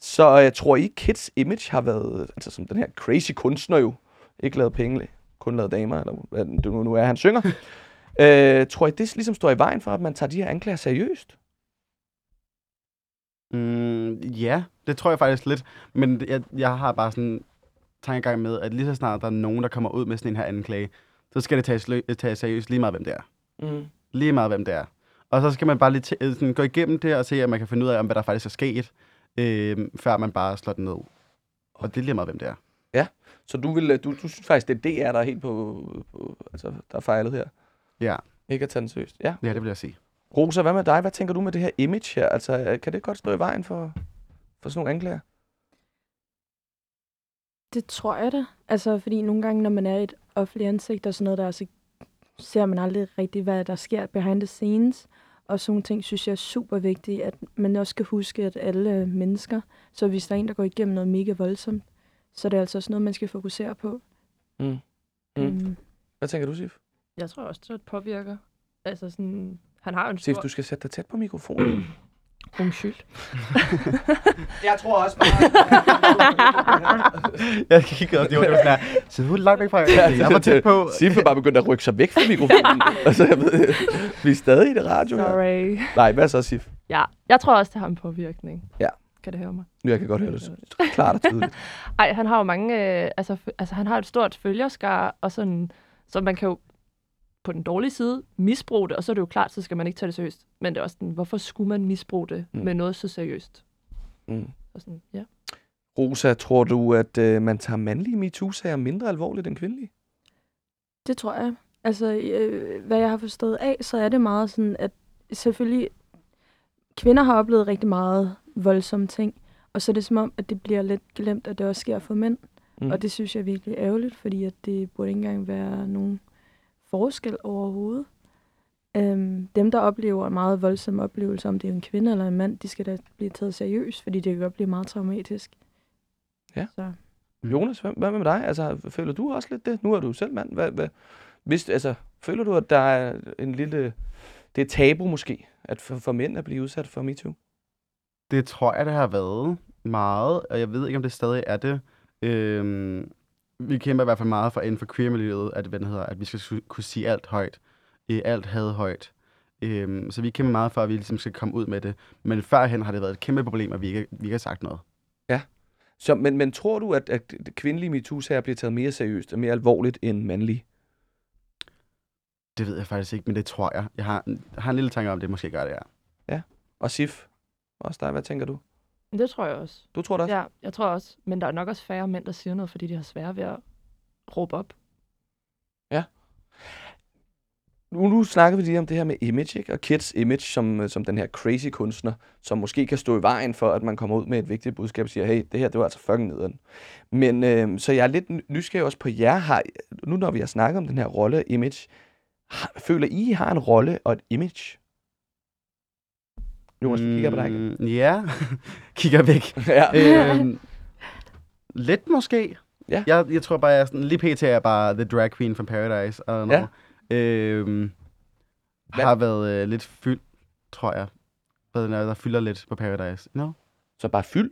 så jeg tror I, Kids image har været, altså som den her crazy kunstner jo, ikke lavet penge, kun lavet damer, eller hvad det nu er, han synger. øh, tror I, det ligesom står i vejen for, at man tager de her anklager seriøst? Mm, ja, det tror jeg faktisk lidt. Men jeg, jeg har bare sådan tankegang med, at lige så snart der er nogen, der kommer ud med sådan en her anklage, så skal det tages, tages seriøst lige meget, hvem det er. Mm. Lige meget, hvem det er. Og så skal man bare lige øh, sådan, gå igennem det og se, om man kan finde ud af, om hvad der faktisk er sket, øh, før man bare slår den ned. Og det er lige meget, hvem det er. Så du, vil, du, du synes faktisk, det er DR, der er helt på, på altså, der er fejlet her? Ja, Ikke at tage den seriøst? Ja. ja det vil jeg sige. Rosa, hvad med dig? Hvad tænker du med det her image her? Altså, øh, kan det godt stå i vejen for, for sådan nogle anklager? Det tror jeg da. Altså, fordi nogle gange, når man er et offentligt ansigt og sådan noget der, så ser man aldrig rigtigt, hvad der sker behind the scenes. Og sådan nogle ting synes jeg er super vigtigt, at man også skal huske, at alle er mennesker. Så hvis der er en, der går igennem noget mega voldsomt, så er det altså også noget, man skal fokusere på. Mm. Mm. Mm. Hvad tænker du, Sif? Jeg tror også, det påvirker. Altså sådan, han har jo en Sif, stor... du skal sætte dig tæt på mikrofonen. Undskyld. jeg tror også bare... Jeg kiggede, og det var, det var sådan her, så du er langt væk fra, jeg var tæt på. Sif er bare begyndt at rykke sig væk fra mikrofonen. altså, jeg ved, vi er stadig i det radio her. Sorry. Nej, hvad så, Sif? Ja, jeg tror også, det har en påvirkning. Ja. Kan det høre mig? Jeg kan godt høre det klart og tydeligt. Ej, han har jo mange... Øh, altså, altså, han har et stort følgerskar, og sådan... Så man kan jo på den dårlige side misbruge det, og så er det jo klart, så skal man ikke tage det seriøst. Men det er også sådan, hvorfor skulle man misbruge det Mm. med noget så seriøst? Mm. Og sådan, ja. Rosa, tror du, at øh, man tager mandlige MeToo-sager mindre alvorligt end kvindelige? Det tror jeg. Altså, øh, hvad jeg har forstået af, så er det meget sådan, at selvfølgelig kvinder har oplevet rigtig meget voldsomme ting, og så er det som om, at det bliver lidt glemt, at det også sker for mænd. Mm. Og det synes jeg er virkelig ærgerligt, fordi at det burde ikke engang være nogen forskel overhovedet. Øhm, dem, der oplever en meget voldsom oplevelse, om det er en kvinde eller en mand, de skal da blive taget seriøst, fordi det kan godt blive meget traumatisk. Ja. Så. Jonas, hvad, hvad med dig? Altså, føler du også lidt det? Nu er du selv mand. Hvad, hvad, hvis, altså, føler du, at der er en lille... Det er tabu måske, at for, for mænd at blive udsat for MeToo? Det tror jeg, det har været meget, og jeg ved ikke, om det stadig er det. Øhm, vi kæmper i hvert fald meget for inden for queer-miljøet, at, hvad hedder, at vi skal kunne sige alt højt. Øh, alt had højt. Øhm, så vi kæmper meget for, at vi ligesom skal komme ud med det. Men førhen har det været et kæmpe problem, at vi ikke, vi ikke har sagt noget. Så, men, men tror du, at, at kvindelige MeToo-sager bliver taget mere seriøst og mere alvorligt end mandlige? Det ved jeg faktisk ikke, men det tror jeg. Jeg har, jeg har en lille tanke om, det måske gør det, ja. Og Sif, også dig, hvad tænker du? Men det tror jeg også. Du tror det også? Ja, jeg tror også. Men der er nok også færre mænd, der siger noget, fordi de har svært ved at råbe op. Nu, nu snakker vi lige om det her med image, ikke? og Kids image som, øh, som den her crazy kunstner, som måske kan stå i vejen for, at man kommer ud med et vigtigt budskab og siger, hey, det her, det var altså fucking nederen. Men øh, så jeg er lidt ny- nysgerrig også på jer. Har, nu når vi har snakket om den her rolle image, har, føler I, I har en rolle og et image? Jonas, vi kigger på dig. ikke? Mm, Ja, kigger væk. ja. øhm, lidt måske. Ja. Jeg, jeg tror bare, jeg er sådan, lige pt. er bare the drag queen from Paradise. I don't know. Ja. Øhm, Hvad- har været øh, lidt fyldt, tror jeg. Hvad der, der fylder lidt på Paradise. No? Så bare fyld.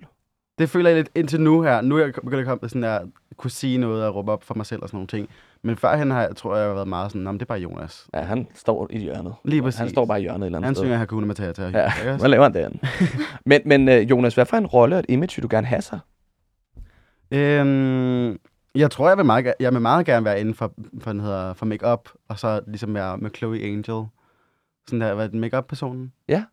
Det føler jeg lidt indtil nu her. Nu er jeg begyndt at komme sådan der, kunne sige noget og råbe op for mig selv og sådan nogle ting. Men førhen har jeg, tror jeg, jeg har været meget sådan, "Nå, men det er bare Jonas. Ja, han står i hjørnet. Lige præcis. Han står bare i hjørnet et eller andet Han sted. synger Hakuna Matata. Ja, hvad laver han derinde? men, men øh, Jonas, hvad for en rolle og et image vil du gerne have sig? Øhm, jeg tror, jeg vil meget, ge- jeg vil meget gerne være inden for, for, den hedder, for make-up, og så ligesom være med Chloe Angel. Sådan der, være den make-up-personen. Ja.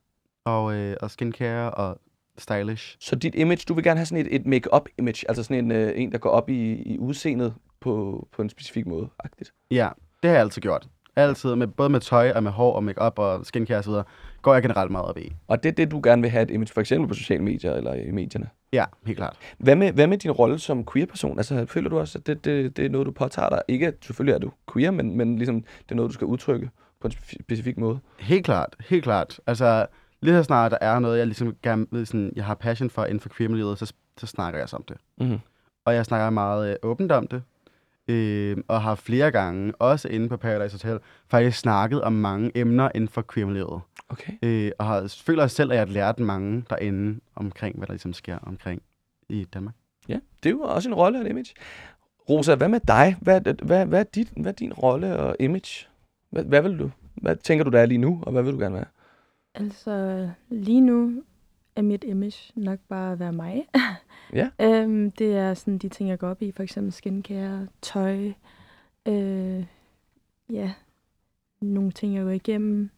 Og, øh, og skincare og stylish. Så dit image, du vil gerne have sådan et, et make-up image, altså sådan en, øh, en der går op i, i udseendet på, på en specifik måde, agtigt. Ja, det har jeg altid gjort. Altid, med, både med tøj og med hår og make-up og skincare osv., går jeg generelt meget op i. Og det er det, du gerne vil have et image, for eksempel på sociale medier eller i medierne. Ja, helt klart. Hvad med, hvad med din rolle som queer-person? Altså, føler du også, at det, det, det er noget, du påtager dig? Ikke, at selvfølgelig er du queer, men, men ligesom, det er noget, du skal udtrykke på en specifik måde. Helt klart, helt klart. Altså, lige så snart der er noget, jeg ligesom gerne sådan, jeg har passion for inden for queer-miljøet, så, så snakker jeg om det. Mm-hmm. Og jeg snakker meget øh, åbent om det. Øh, og har flere gange, også inde på Paradise Hotel, faktisk snakket om mange emner inden for queer-miljøet. Okay. Øh, og har, føler selv, at jeg har lært mange derinde omkring, hvad der ligesom sker omkring i Danmark. Ja, det er jo også en rolle og et image. Rosa, hvad med dig? Hvad, hvad, hvad, er, dit, hvad er din rolle og image? Hvad, hvad vil du? Hvad tænker du, der er lige nu, og hvad vil du gerne være? Altså, lige nu er mit image nok bare at være mig. Ja. øhm, det er sådan de ting, jeg går op i. For eksempel skincare, tøj, øh, ja, nogle ting, jeg går igennem.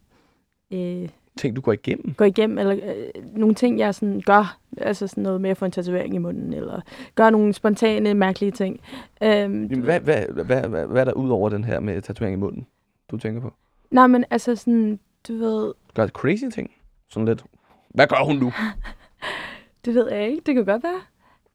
Øh, Ting, du går igennem? går igennem, eller øh, nogle ting, jeg sådan gør. Altså sådan noget med at få en tatovering i munden, eller gør nogle spontane, mærkelige ting. Øhm, Hvad, hvad, hvad, hvad, hvad er der ud over den her med tatovering i munden, du tænker på? Nej, men altså sådan, du ved, Gør crazy ting? Sådan lidt. Hvad gør hun nu? Det ved jeg ikke. Det kan godt være.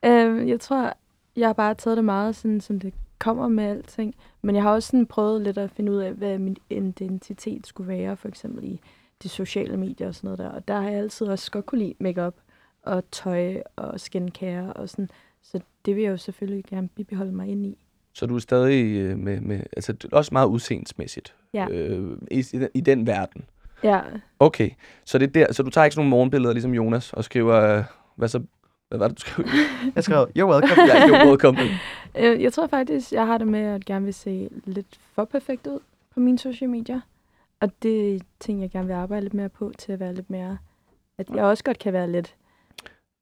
Øhm, jeg tror, jeg har bare taget det meget, sådan, som det kommer med alting. Men jeg har også sådan prøvet lidt at finde ud af, hvad min identitet skulle være, for eksempel i de sociale medier og sådan noget der. Og der har jeg altid også godt kunne lide makeup og tøj og skincare og sådan. Så det vil jeg jo selvfølgelig gerne bibeholde mig ind i. Så du er stadig øh, med, med altså også meget udseendsmæssigt Ja. øh, i, i den verden. Ja, Okay, så det er der, så du tager ikke sådan nogle morgenbilleder ligesom Jonas og skriver, øh, hvad så, hvad var det, du skrev? Jeg skrev, you're welcome. ja, you're welcome. øh, jeg tror faktisk, jeg har det med at gerne vil se lidt for perfekt ud på mine sociale medier. Og det er ting, jeg gerne vil arbejde lidt mere på, til at være lidt mere... At jeg også godt kan være lidt...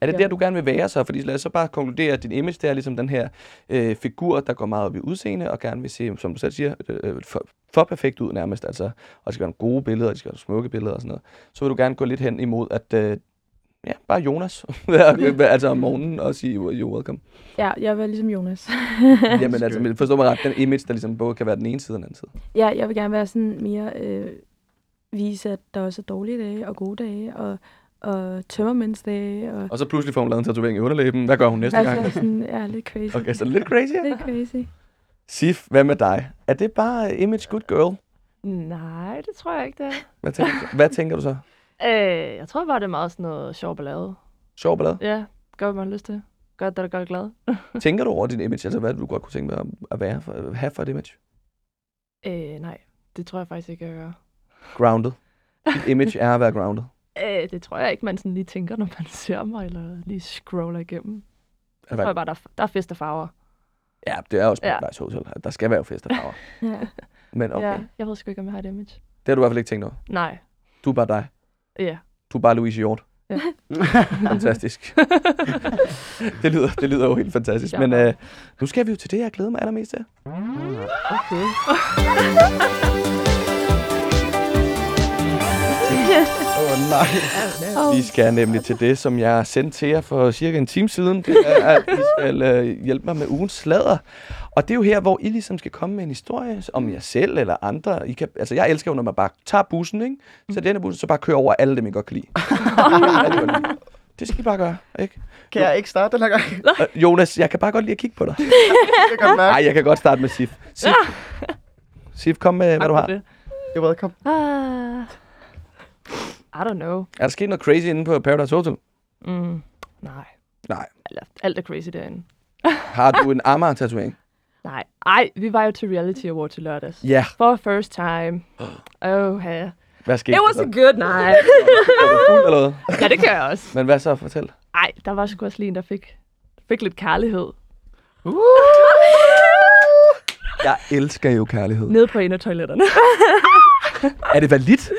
Er det Ja. der, du gerne vil være så? Fordi lad os så bare konkludere, at din image, det er ligesom den her øh, figur, der går meget op i udseende, og gerne vil se, som du selv siger, øh, for, for perfekt ud nærmest. Altså, og det skal være nogle gode billeder, og det skal være nogle smukke billeder og sådan noget. Så vil du gerne gå lidt hen imod, at øh, ja, bare Jonas, altså om morgenen, og sige, you're welcome. Ja, jeg vil ligesom Jonas. Jamen altså, forstå mig ret, den image, der ligesom både kan være den ene side og den anden side. ja, jeg vil gerne være sådan mere... Øh, vise, at der også er dårlige dage og gode dage, og, og tømmermændsdage. Og, Og så pludselig får hun lavet en tatovering i underlæben. Hvad gør hun næste gang? altså sådan, ja, lidt crazy. Okay, så lidt crazy. Lidt crazy. Sif, hvad med dig? Er det bare image good girl? Nej, det tror jeg ikke, det er. Hvad tænker, du- hvad tænker du så? Øh, jeg tror bare, det er meget sådan noget sjov ballade. Sjov ballade? Ja, gør, hvad man har lyst til. Gør det, der gør dig glad. Tænker du over din image? Altså, hvad du godt kunne tænke dig at- at være for, have for et image? Øh, nej, det tror jeg faktisk ikke, jeg gør. Grounded. Dit image er at være grounded. Øh, det tror jeg ikke, man sådan lige tænker, når man ser mig, eller lige scroller igennem. Jeg tror være, bare, der, er- der er fest og farver. ja, det er også Ja. Paradise Hotel. Der skal være fest og farver. Ja. Men okay, Ja, jeg ved sgu ikke, om jeg har et image. det har du i hvert fald ikke tænkt over. Nej. Du er bare dig. Ja. Du er bare Louise Hjort. Ja. Fantastisk. det, lyder, det lyder jo helt fantastisk. Ja. Men øh, nu skal vi jo til det, jeg glæder mig allermest til. Okay. Åh, oh, nej. Oh. Vi skal nemlig til det, som jeg sendte til jer for cirka en time siden. Det er, at I skal øh, hjælpe mig med ugens sladder. Og det er jo her, hvor I ligesom skal komme med en historie om jer selv eller andre. I kan, altså, jeg elsker jo, når man bare tager bussen, ikke? Så den her bussen, så bare kører over alle dem, I godt kan lide. Det skal I bare gøre, ikke? Kan jeg ikke starte den her gang? Og Jonas, jeg kan bare godt lide at kigge på dig. Det kan godt mærke. Nej, jeg kan godt starte med Sif. Sif, Sif kom med, hvad du har. det. You're welcome. Ah, I don't know. Er der sket noget crazy inde på Paradise Hotel? Mm, nej. Nej. Eller, alt er crazy derinde. Har du en Amager-tatovering? Nej. Ej, vi var jo til Reality Award til lørdags. Ja. For first time. Oh, ja. Hvad skete It was a good night. Var du fuld eller hvad? ja, det gør jeg også. Men hvad så? Fortæl. Ej, der var sgu også lige en, der fik, fik lidt kærlighed. Jeg elsker jo kærlighed. Nede på en af toiletterne. Er det valit?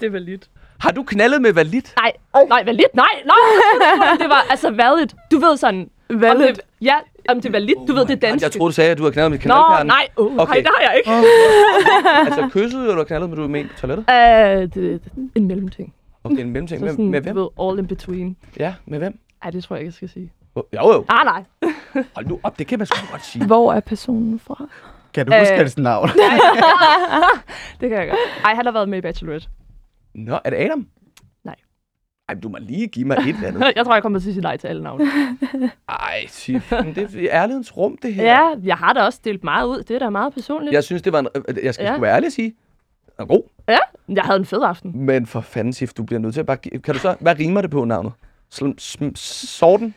det var lidt. Har du knaldet med valit? Nej, nej, hvad lidt? Nej, nej. det var altså valid. Du ved sådan... Valid? Om det, ja, om det var lidt. Du ved, det er dansk. Jeg troede, du sagde, at du har knaldet med Nå, knaldperlen. nej. Uh, Okay. Nej, det har jeg ikke. Altså kysset, eller du har knaldet med, du med på toilettet? Uh, det, det, en mellemting. Okay, en mellemting. Så Med, sådan, med du hvem? ved, all in between. Ja, med hvem? Ej, det tror jeg ikke, jeg skal sige. Oh, Jo, jo. Ah, nej. Hold nu op, det kan man sgu godt sige. Hvor er personen fra? Kan du huske Øh. hans navn? Det kan jeg godt. Ej, han har været med i Bachelorette. Nå, er det Adam? Nej. Ej, du må lige give mig et eller andet. Jeg tror, jeg kommer til at sige nej til alle navne. Ej, men det er ærlighedens rum, det her. Ja, jeg har da også delt meget ud. Det er da meget personligt. Jeg synes, det var en... Jeg skal Ja. sgu være ærlig at sige. Er god. Jeg havde en fed aften. Men for fanden, Sif, du bliver nødt til at bare... Kan du så... Hvad rimer det på navnet? Sl- sorten?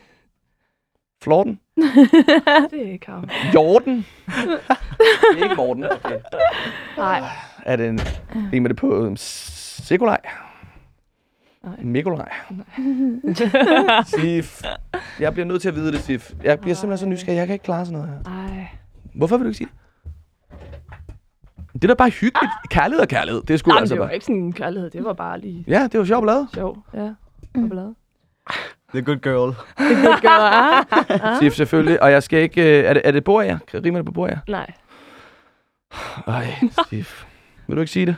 Florten? Det er ikke ham. Jorden? det er ikke Morten. Okay. Nej. Er det en... Rimer det på um, Sikolaj? Nej. Mikolaj? Sif. Jeg bliver nødt til at vide det, Sif. Jeg bliver simpelthen så nysgerrig. Jeg kan ikke klare sådan noget her. Ej. Hvorfor vil du ikke sige det? Det er da bare hyggeligt. Kærlighed og kærlighed. Det er sgu Nej, men altså det var bare... ikke sådan en kærlighed. Det var bare lige Ja, det var sjovt lavet. sjov. Ja. Mm. Ballade. The good girl. Det gør jeg. Sif, selvfølgelig. Og jeg skal ikke... øh, Er det, er det bord, Rimer det på bord, Nej. Ej, Sif. Vil du ikke sige det?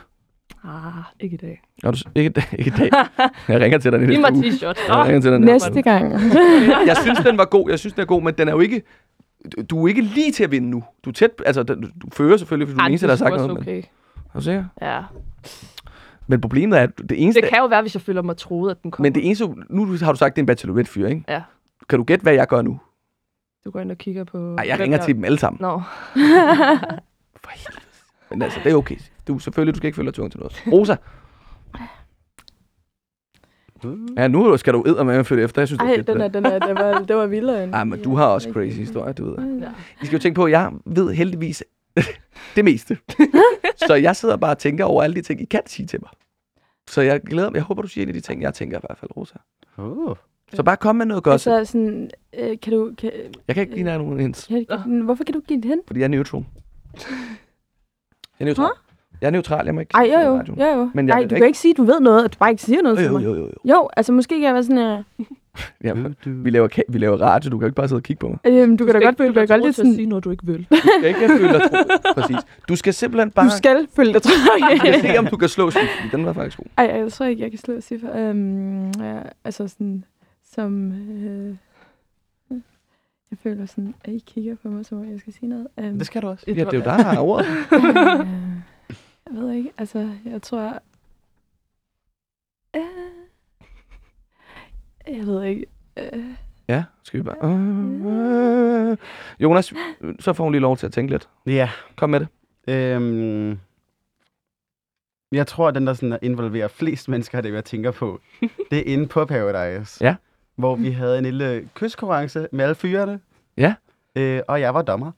Ah, ikke i dag. Er du, ikke, ikke i dag. Jeg ringer til dig i Giv mig næste uge. t-shirt. Jeg ringer til dig næste Næste gang. Jeg synes, den var god. Jeg synes, den er god, men den er jo ikke... du- er ikke lige til at vinde nu. Du er tæt... Altså, du fører selvfølgelig, fordi du er den eneste, der har sagt noget. Men, okay. er du sikker? Ja. Men problemet er, at det eneste... Det kan jo være, hvis jeg føler mig troet, at den kommer. Men det eneste... Nu har du sagt, det er en bachelorette-fyr, ikke? Ja. Kan du gætte, hvad jeg gør nu? Du går ind og kigger på... Nej, jeg ringer der- til dem alle sammen. Nå. For helvede. Men altså, det er okay. Du, selvfølgelig, du skal ikke følge dig tungt til noget. Rosa. Ja, nu skal du eddermame følge efter. Jeg synes, det Ej, fedt, den er, den er, det var, det var vildere end... Ej, men du har også crazy historier, du ved. Ja. I skal jo tænke på, at jeg ved heldigvis det meste. så jeg sidder bare og tænker over alle de ting, I kan sige til mig. Så jeg glæder mig. Jeg håber, du siger en af de ting, jeg tænker i hvert fald, Rosa. Uh. Så bare kom med noget godt. Altså sådan, øh, kan du... Kan, Jeg kan ikke give dig nogen hints, kan, kan, hvorfor kan du give det hen? fordi jeg er neutral. Jeg er neutral. Jeg er neutral, jeg må ikke Ej, jo jo, jo, jo. Men jeg Ej, du ikke- kan ikke sige, at du ved noget, at du bare ikke siger noget Jo, til jo, mig. jo, jo, jo. Jo, altså måske kan jeg være sådan, uh, Ja, vi, laver, vi laver radio, du kan jo ikke bare sidde og kigge på mig. øhm, du kan da godt, du føle dig godt tro lidt sådan, sige noget, du ikke vil. Du skal ikke føle dig tro. Præcis. Du skal simpelthen bare... du skal følge dig Du skal se, om du kan slå sig. Den var faktisk god. Ej, jeg tror ikke, jeg kan slå ciffer. Øhm, ja, altså sådan, som... Øh, jeg føler sådan, at I kigger på mig, som om jeg skal sige noget. Øhm, Det skal du også. Ja, det er jo dig, der har ordet. Øh, jeg ved ikke, altså, jeg tror... Øh, jeg ved ikke. Øh, Ja, skal vi bare... Øh, Jonas, så får hun lige lov til at tænke lidt. Ja. Kom med det. Øhm, jeg tror, at den, der sådan involverer flest mennesker, det jeg tænker på, det er inde på Paradise. Ja. Hvor vi havde en lille kyskonkurrence med alle fyrene. Ja. Øh, og jeg var dommer.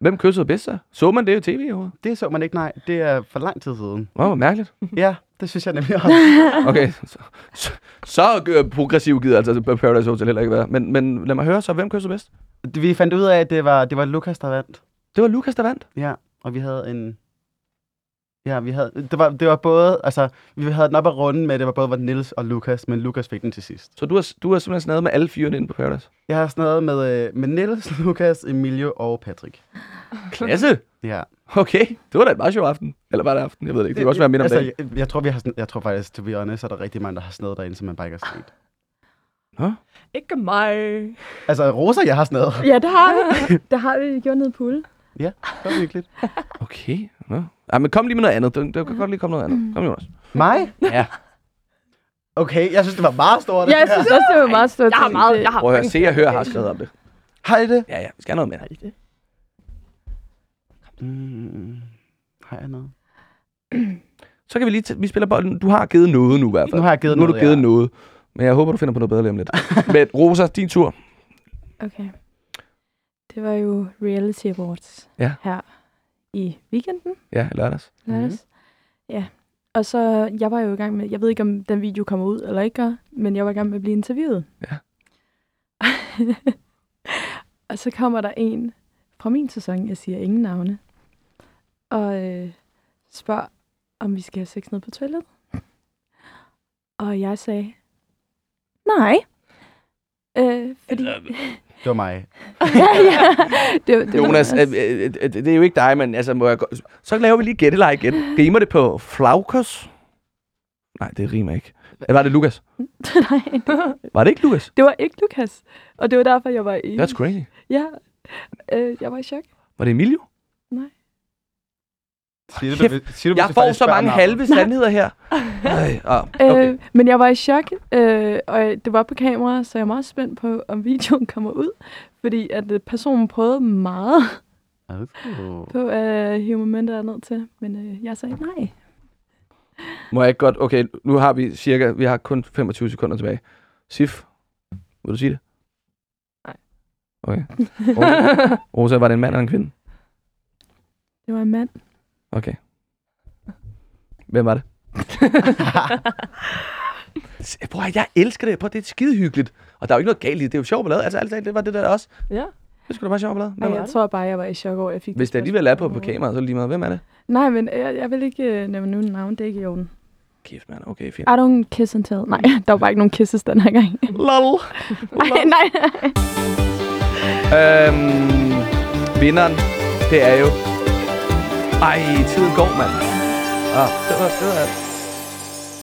Hvem kyssede bedst så? Man det i tv overhovedet? Det så man ikke, nej. Det er for lang tid siden. Åh, hvor mærkeligt. Ja, det synes jeg nemlig også. Okay, så, så, så øh, progressiv gider altså Paradise Hotel heller ikke være. Men, men lad mig høre så, hvem kyssede bedst? vi fandt ud af, at det var, det var Lukas, der vandt. Det var Lukas, der vandt. Ja, og vi havde en... Ja, vi havde... Det var, det var både... Altså, vi havde den op at runde med, det var både var Nils og Lukas, men Lukas fik den til sidst. Så du har, du har simpelthen snakket med alle fyrene inde på Paradise. Jeg har snakket med, øh, med Nils, Lukas, Emilio og Patrick. Klasse! Ja. Okay, det var da et meget sjov aften. Eller var det aften? Jeg ved det ikke. Det kan også være midt om altså, dagen. jeg, jeg, tror, vi har, jeg tror faktisk, to be honest, er der rigtig mange, der har snakket derinde, som man bare ikke har set. Nå? Ikke mig. Altså, Rosa, jeg har snakket. ja, det har vi. det har vi gjort nede i pool. Det var hyggeligt. Okay. Nå. Ej, men kom lige med noget andet. Der, der kan godt lige komme noget andet. Kom, Jonas. Mig? Ja. Okay, jeg synes, det var meget stort. Ja, jeg synes også, det var meget stort. Jeg har meget, jeg har Prøv at høre, se og høre har skrevet om det. Har I det? Ja, ja, vi skal have noget mere. Har I det? Mm, har jeg noget? Så kan vi lige... Vi spiller bolden. Du har givet noget nu i hvert fald. Nu har jeg givet nu har du noget, givet ja. noget. Men jeg håber, du finder på noget bedre lige om lidt. Men Rosa, din tur. Okay. Det var jo Reality Awards Ja. her i weekenden. Ja, lørdags. Lørdags. Ja. Og så, jeg var jo i gang med, jeg ved ikke, om den video kommer ud eller ikke gør, men jeg var i gang med at blive interviewet. Ja. og så kommer der en fra min sæson, jeg siger ingen navne, og øh, spørger, om vi skal have sex ned på toilettet. Og jeg sagde, nej. Øh, fordi... Det var mig. ja. Det, var- det var Jonas, også- øh, øh, øh, det er jo ikke dig, men altså, må jeg gå... så laver vi lige gætteleje igen. Rimer det på flaukos? Nej, det rimer ikke. Eller var det Lukas? nej, Var det ikke Lukas? det var ikke Lukas. Og det var derfor, jeg var i... That's crazy. Ja, øh, jeg var i chok. Var det Emilio? Siger Kæft, du, siger du, Jeg får så mange halve sandheder her. Ej, ah, okay. Okay. Øh, men jeg var i chok, øh, og det var på kamera, så jeg er meget spændt på, om videoen kommer ud. Fordi at øh, personen prøvede meget Oh. på at hive momentet ned til, men øh, jeg sagde nej. Må jeg ikke godt... Okay, nu har vi cirka... Vi har kun 25 sekunder tilbage. Sif, vil du sige det? Nej. Okay. Rosa, Rosa, var det en mand eller en kvinde? Det var en mand. Okay. Hvem var det? Prøv at, jeg elsker det. Prøv, at, det er skide hyggeligt. Og der er jo ikke noget galt i det. Det er jo sjovt ballade. Altså, alt det var det der også. Ja. Det skulle da bare sjovt ballade. Ej, jeg det? tror bare, jeg var i chok over, jeg fik Hvis det alligevel er på, på kameraet, så er lige meget. Hvem er det? Nej, men jeg, jeg vil ikke øh, nævne nogen navn. Det er ikke i orden. Kæft, mand. Okay, fint. I don't kiss and tell. Nej, der var bare ikke nogen kisses den her gang. Lol. Ej, nej. Øhm, vinderen, det er jo... Ej, tiden går, mand. Ah, det var, det var,